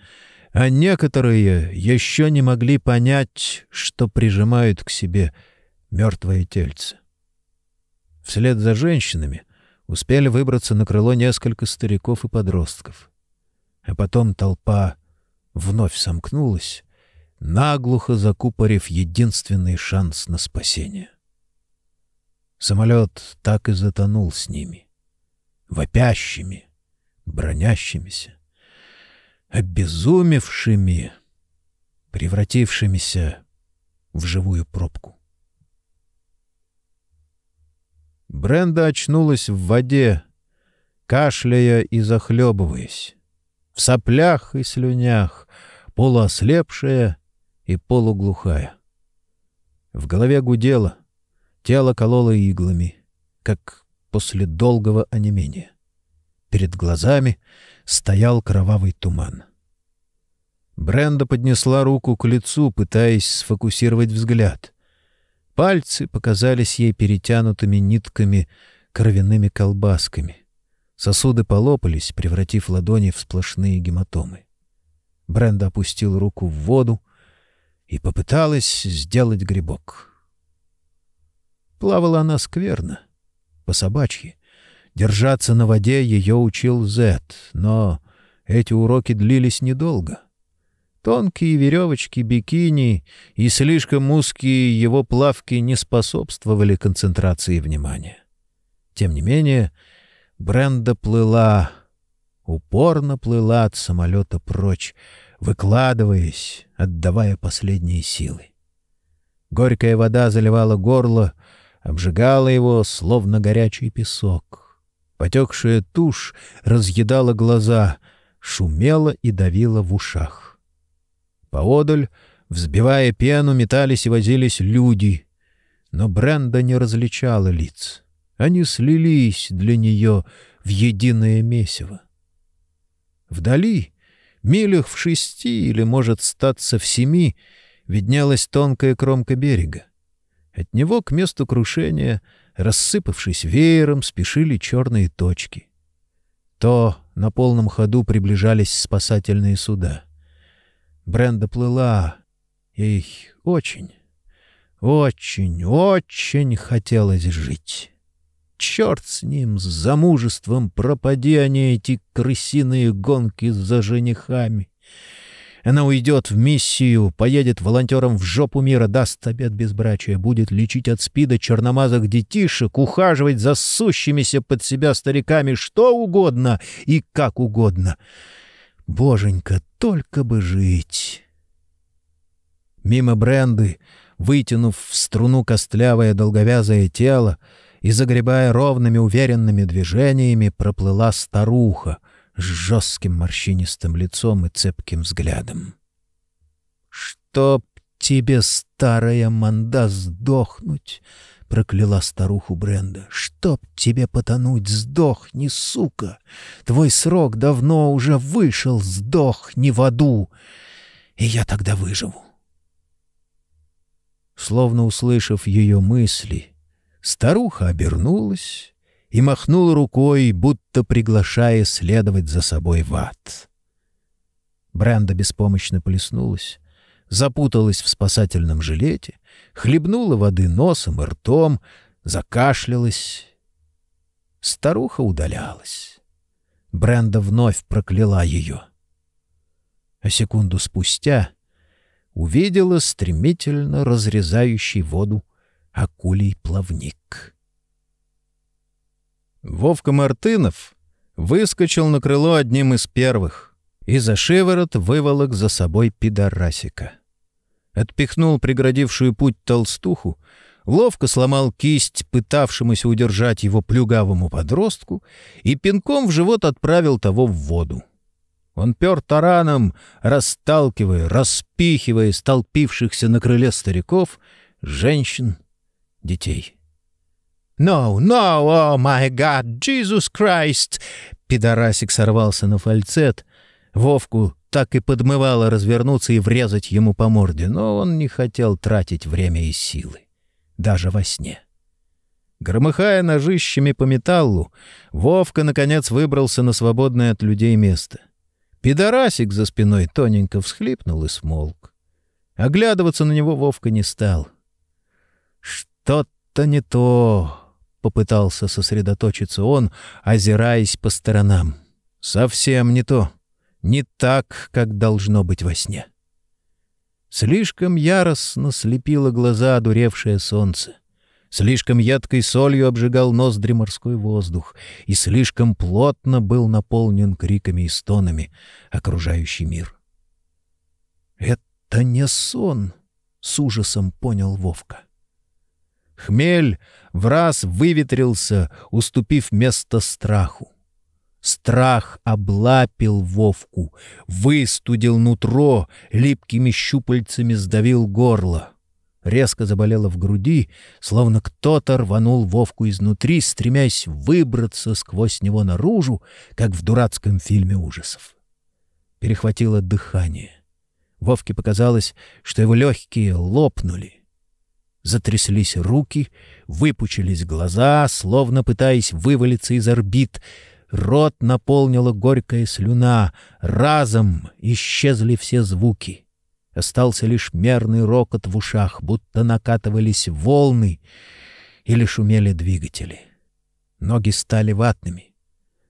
а некоторые еще не могли понять, что прижимают к себе мертвое тельце. Вслед за женщинами успели выбраться на крыло несколько стариков и подростков. А потом толпа вновь сомкнулась, наглухо закупорив единственный шанс на спасение. Самолет так и затонул с ними, вопящими, бронящимися, обезумевшими, превратившимися в живую пробку. Бренда очнулась в воде, кашляя и захлебываясь, в соплях и слюнях, полуослепшая и полуглухая. В голове гудело, тело кололо иглами, как после долгого онемения. Перед глазами стоял кровавый туман. Бренда поднесла руку к лицу, пытаясь сфокусировать взгляд. Пальцы показались ей перетянутыми нитками кровяными колбасками. Сосуды полопались, превратив ладони в сплошные гематомы. Бренда опустил руку в воду и попыталась сделать грибок. Плавала она скверно, по-собачьи. Держаться на воде ее учил Зет, но эти уроки длились недолго. Тонкие веревочки бикини и слишком узкие его плавки не способствовали концентрации внимания. Тем не менее, Бренда плыла, упорно плыла от самолета прочь, выкладываясь, отдавая последние силы. Горькая вода заливала горло, обжигала его, словно горячий песок. Потекшая тушь разъедала глаза, шумела и давила в ушах. Поодаль, взбивая пену, метались и возились люди. Но Бренда не различала лиц. Они слились для нее в единое месиво. Вдали, милях в шести или, может, статься в семи, виднелась тонкая кромка берега. От него к месту крушения — рассыпавшись веером, спешили черные точки. То на полном ходу приближались спасательные суда. Бренда плыла. Ей очень, очень, очень хотелось жить. Черт с ним, с замужеством, пропади они, эти крысиные гонки за женихами. Она уйдет в миссию, поедет волонтером в жопу мира, даст обед безбрачия, будет лечить от спида черномазых детишек, ухаживать за сущимися под себя стариками, что угодно и как угодно. Боженька, только бы жить! Мимо Бренды, вытянув в струну костлявое долговязое тело и загребая ровными уверенными движениями, проплыла старуха — с жестким морщинистым лицом и цепким взглядом. «Чтоб тебе, старая манда, сдохнуть!» — прокляла старуху Бренда. «Чтоб тебе потонуть, сдохни, сука! Твой срок давно уже вышел, сдохни в аду, и я тогда выживу!» Словно услышав ее мысли, старуха обернулась и махнула рукой, будто приглашая следовать за собой в ад. Бренда беспомощно плеснулась, запуталась в спасательном жилете, хлебнула воды носом и ртом, закашлялась. Старуха удалялась. Бренда вновь прокляла ее. А секунду спустя увидела стремительно разрезающий воду акулий плавник. Вовка Мартынов выскочил на крыло одним из первых и за шиворот выволок за собой пидорасика отпихнул преградившую путь толстуху, ловко сломал кисть пытавшемуся удержать его плюгавому подростку и пинком в живот отправил того в воду. Он пер тараном, расталкивая, распихивая столпившихся на крыле стариков, женщин, детей. «No, no, oh my God, Jesus Christ!» Пидорасик сорвался на фальцет. Вовку так и подмывало развернуться и врезать ему по морде, но он не хотел тратить время и силы, даже во сне. Громыхая ножищами по металлу, Вовка, наконец, выбрался на свободное от людей место. Пидорасик за спиной тоненько всхлипнул и смолк. Оглядываться на него Вовка не стал. «Что-то не то», — попытался сосредоточиться он, озираясь по сторонам. «Совсем не то» не так, как должно быть во сне. Слишком яростно слепило глаза одуревшее солнце. Слишком едкой солью обжигал ноздри морской воздух, и слишком плотно был наполнен криками и стонами окружающий мир. «Это не сон!» — с ужасом понял Вовка. Хмель в раз выветрился, уступив место страху. Страх облапил Вовку, выстудил нутро, липкими щупальцами сдавил горло. Резко заболело в груди, словно кто-то рванул Вовку изнутри, стремясь выбраться сквозь него наружу, как в дурацком фильме ужасов. Перехватило дыхание. Вовке показалось, что его легкие лопнули. Затряслись руки, выпучились глаза, словно пытаясь вывалиться из орбит — Рот наполнила горькая слюна. Разом исчезли все звуки. Остался лишь мерный рокот в ушах, будто накатывались волны или шумели двигатели. Ноги стали ватными,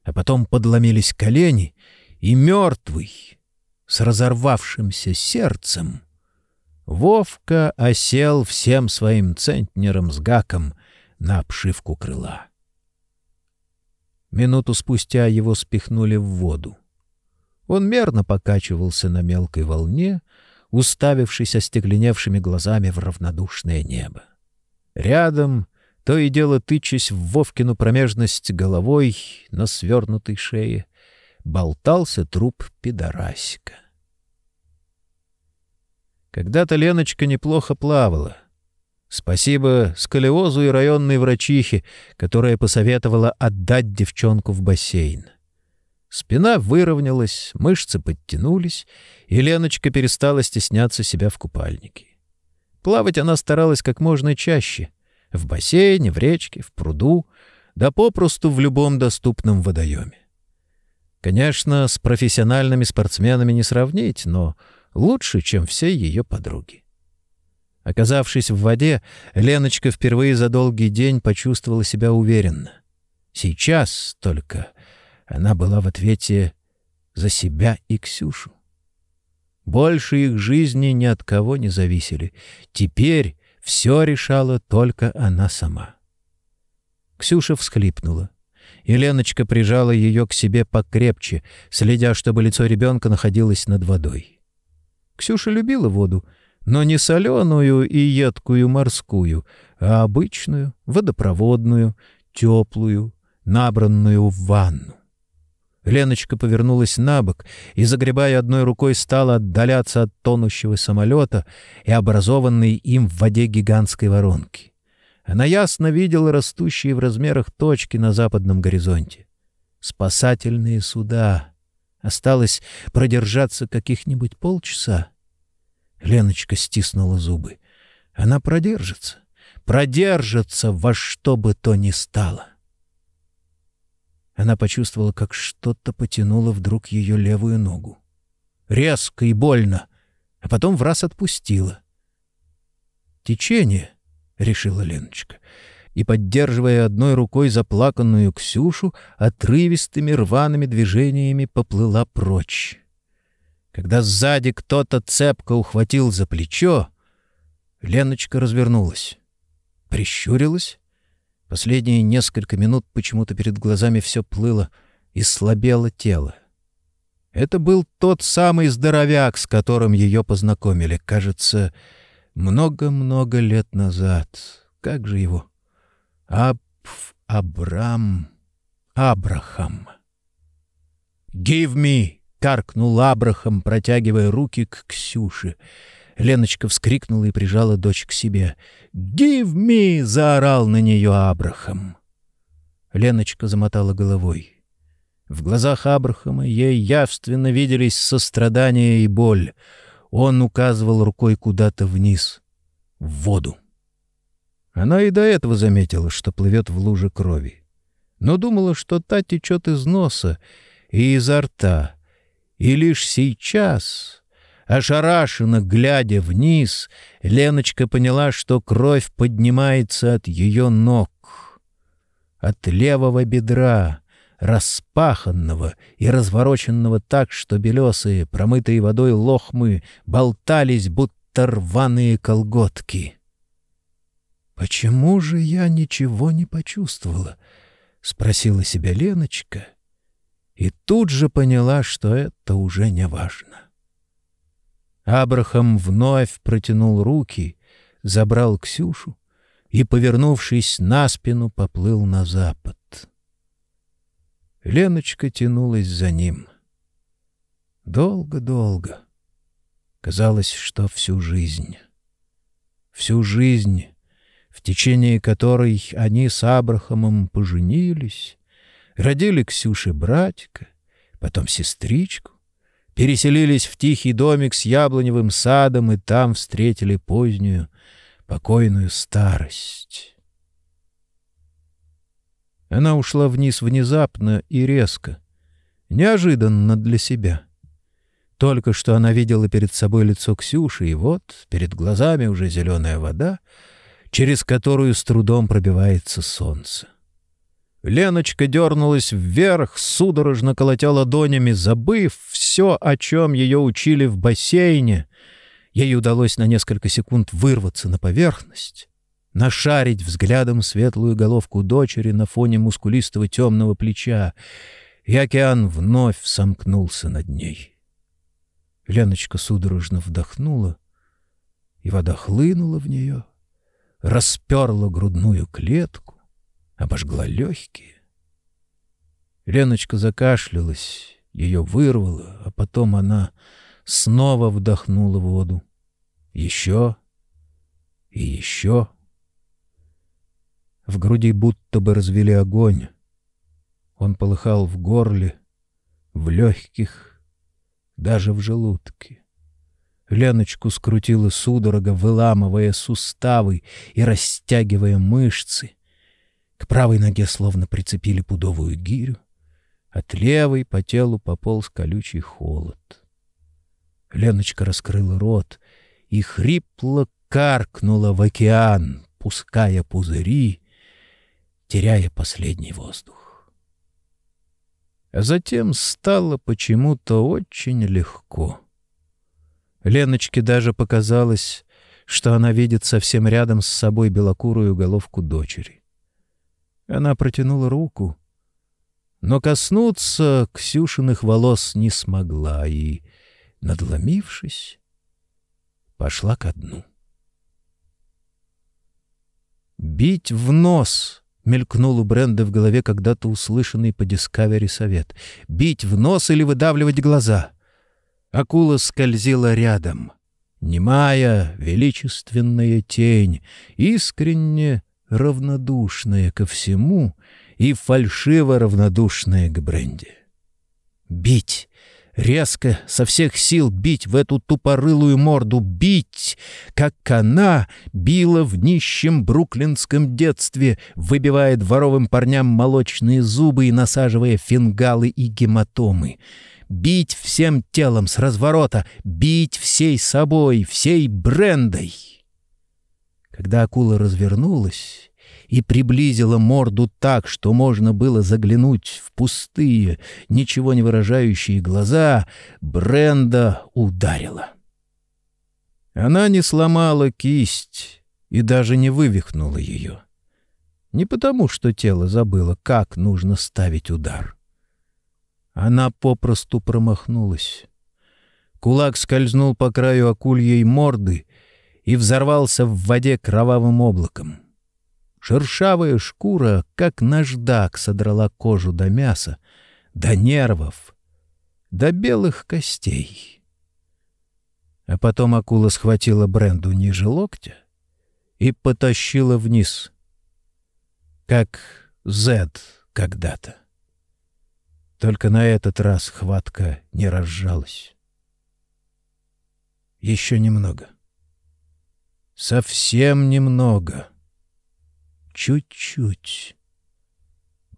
а потом подломились колени, и мертвый, с разорвавшимся сердцем, Вовка осел всем своим центнером с гаком на обшивку крыла. Минуту спустя его спихнули в воду. Он мерно покачивался на мелкой волне, уставившись остекленевшими глазами в равнодушное небо. Рядом, то и дело тычась в Вовкину промежность головой на свернутой шее, болтался труп пидорасика. Когда-то Леночка неплохо плавала — Спасибо сколиозу и районной врачихе, которая посоветовала отдать девчонку в бассейн. Спина выровнялась, мышцы подтянулись, и Леночка перестала стесняться себя в купальнике. Плавать она старалась как можно чаще — в бассейне, в речке, в пруду, да попросту в любом доступном водоеме. Конечно, с профессиональными спортсменами не сравнить, но лучше, чем все ее подруги. Оказавшись в воде, Леночка впервые за долгий день почувствовала себя уверенно. Сейчас только она была в ответе за себя и Ксюшу. Больше их жизни ни от кого не зависели. Теперь все решала только она сама. Ксюша всхлипнула. И Леночка прижала ее к себе покрепче, следя, чтобы лицо ребенка находилось над водой. Ксюша любила воду, но не соленую и едкую морскую, а обычную, водопроводную, теплую, набранную в ванну. Леночка повернулась на бок и, загребая одной рукой, стала отдаляться от тонущего самолета и образованной им в воде гигантской воронки. Она ясно видела растущие в размерах точки на западном горизонте. Спасательные суда. Осталось продержаться каких-нибудь полчаса. Леночка стиснула зубы. Она продержится. Продержится во что бы то ни стало. Она почувствовала, как что-то потянуло вдруг ее левую ногу. Резко и больно, а потом в раз отпустила. «Течение», — решила Леночка, и, поддерживая одной рукой заплаканную Ксюшу, отрывистыми рваными движениями поплыла прочь. Когда сзади кто-то цепко ухватил за плечо, Леночка развернулась, прищурилась Последние несколько минут почему-то перед глазами все плыло и слабело тело. Это был тот самый здоровяк, с которым ее познакомили, кажется, много-много лет назад. Как же его? Аб... Абрам... Абрахам. «Give me!» — каркнул Абрахам, протягивая руки к Ксюше — Леночка вскрикнула и прижала дочь к себе. «Give me!» — заорал на нее Абрахам. Леночка замотала головой. В глазах Абрахама ей явственно виделись сострадание и боль. Он указывал рукой куда-то вниз, в воду. Она и до этого заметила, что плывет в луже крови. Но думала, что та течет из носа и изо рта. И лишь сейчас, Ошарашенно глядя вниз, Леночка поняла, что кровь поднимается от ее ног. От левого бедра, распаханного и развороченного так, что белесые, промытые водой лохмы болтались, будто рваные колготки. «Почему же я ничего не почувствовала?» — спросила себя Леночка, и тут же поняла, что это уже не важно. Абрахам вновь протянул руки, забрал Ксюшу и, повернувшись на спину, поплыл на запад. Леночка тянулась за ним. Долго-долго. Казалось, что всю жизнь. Всю жизнь, в течение которой они с Абрахамом поженились, родили Ксюше братика, потом сестричку, переселились в тихий домик с яблоневым садом и там встретили позднюю, покойную старость. Она ушла вниз внезапно и резко, неожиданно для себя. Только что она видела перед собой лицо Ксюши, и вот перед глазами уже зеленая вода, через которую с трудом пробивается солнце. Леночка дернулась вверх, судорожно колотя ладонями, забыв все, о чем ее учили в бассейне. Ей удалось на несколько секунд вырваться на поверхность, нашарить взглядом светлую головку дочери на фоне мускулистого темного плеча, и океан вновь сомкнулся над ней. Леночка судорожно вдохнула, и вода хлынула в нее, расперла грудную клетку, обожгла легкие. Леночка закашлялась, ее вырвало, а потом она снова вдохнула воду. Еще и еще. В груди будто бы развели огонь. Он полыхал в горле, в легких, даже в желудке. Леночку скрутила судорога, выламывая суставы и растягивая мышцы. К правой ноге словно прицепили пудовую гирю. От левой по телу пополз колючий холод. Леночка раскрыла рот и хрипло каркнула в океан, пуская пузыри, теряя последний воздух. А затем стало почему-то очень легко. Леночке даже показалось, что она видит совсем рядом с собой белокурую головку дочери. Она протянула руку, но коснуться Ксюшиных волос не смогла и, надломившись, пошла ко дну. «Бить в нос!» — мелькнул у Бренда в голове когда-то услышанный по Дискавери совет. «Бить в нос или выдавливать глаза?» Акула скользила рядом. Немая, величественная тень, искренне равнодушная ко всему и фальшиво равнодушная к Бренди. Бить! резко, со всех сил бить в эту тупорылую морду, бить, как она била в нищем бруклинском детстве, выбивая дворовым парням молочные зубы и насаживая фингалы и гематомы. Бить всем телом с разворота, бить всей собой, всей брендой. Когда акула развернулась и приблизила морду так, что можно было заглянуть в пустые, ничего не выражающие глаза, Бренда ударила. Она не сломала кисть и даже не вывихнула ее. Не потому, что тело забыло, как нужно ставить удар. Она попросту промахнулась. Кулак скользнул по краю акульей морды и взорвался в воде кровавым облаком. Шершавая шкура, как наждак, содрала кожу до мяса, до нервов, до белых костей. А потом акула схватила Бренду ниже локтя и потащила вниз, как Зед когда-то. Только на этот раз хватка не разжалась. Еще немного. Совсем немного. — Чуть-чуть.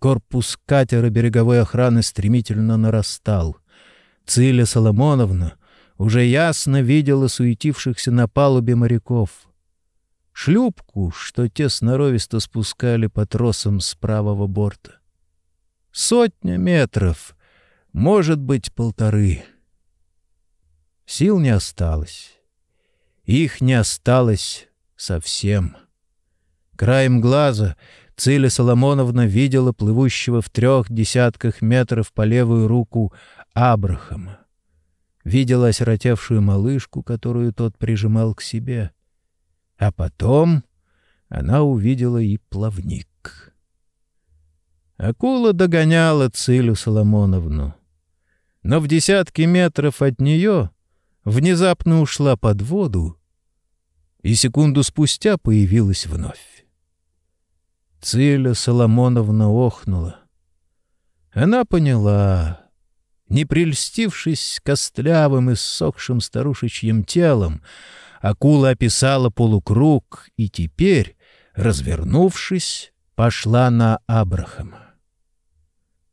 Корпус катера береговой охраны стремительно нарастал. Циля Соломоновна уже ясно видела суетившихся на палубе моряков. Шлюпку, что те сноровисто спускали по тросам с правого борта. Сотня метров, может быть, полторы. Сил не осталось. Их не осталось совсем. — Краем глаза Циля Соломоновна видела плывущего в трех десятках метров по левую руку Абрахама. Видела осиротевшую малышку, которую тот прижимал к себе. А потом она увидела и плавник. Акула догоняла Цилю Соломоновну. Но в десятки метров от нее внезапно ушла под воду и секунду спустя появилась вновь. Циля Соломоновна охнула. Она поняла, не прельстившись костлявым и ссохшим старушечьим телом, акула описала полукруг и теперь, развернувшись, пошла на Абрахама.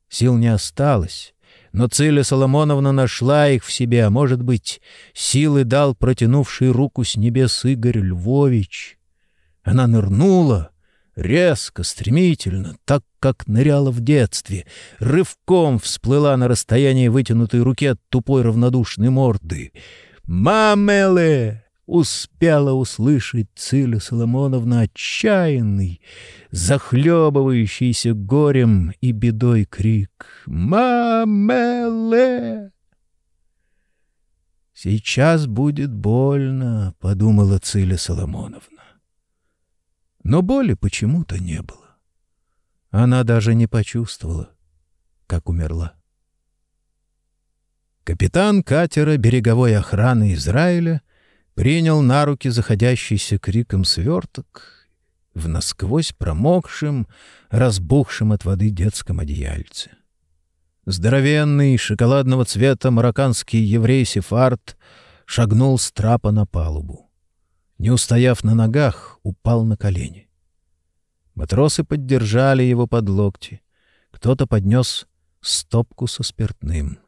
Сил не осталось, но Циля Соломоновна нашла их в себе, а, может быть, силы дал протянувший руку с небес Игорь Львович. Она нырнула, резко, стремительно, так, как ныряла в детстве, рывком всплыла на расстоянии вытянутой руки от тупой равнодушной морды. «Мамеле!» — успела услышать Циля Соломоновна отчаянный, захлебывающийся горем и бедой крик. «Мамеле!» «Сейчас будет больно», — подумала Циля Соломоновна. Но боли почему-то не было. Она даже не почувствовала, как умерла. Капитан катера береговой охраны Израиля принял на руки заходящийся криком сверток в насквозь промокшем, разбухшем от воды детском одеяльце. Здоровенный, шоколадного цвета марокканский еврей Сефард шагнул с трапа на палубу не устояв на ногах, упал на колени. Матросы поддержали его под локти. Кто-то поднес стопку со спиртным.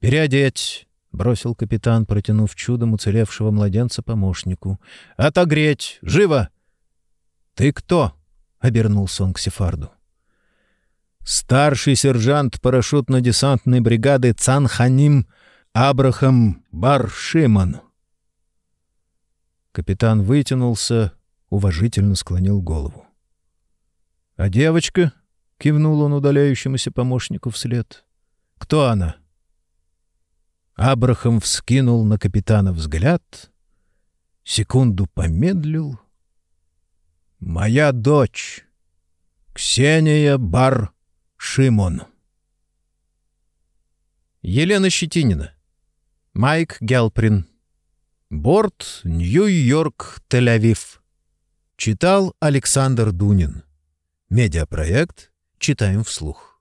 «Переодеть!» — бросил капитан, протянув чудом уцелевшего младенца помощнику. «Отогреть! Живо!» «Ты кто?» — обернулся он к Сефарду. «Старший сержант парашютно-десантной бригады Цанханим Абрахам Баршиман», Капитан вытянулся, уважительно склонил голову. — А девочка? — кивнул он удаляющемуся помощнику вслед. — Кто она? Абрахам вскинул на капитана взгляд, секунду помедлил. — Моя дочь, Ксения Бар Шимон. Елена Щетинина. Майк Гелприн. Борт Нью-Йорк, Тель-Авив. Читал Александр Дунин. Медиапроект «Читаем вслух».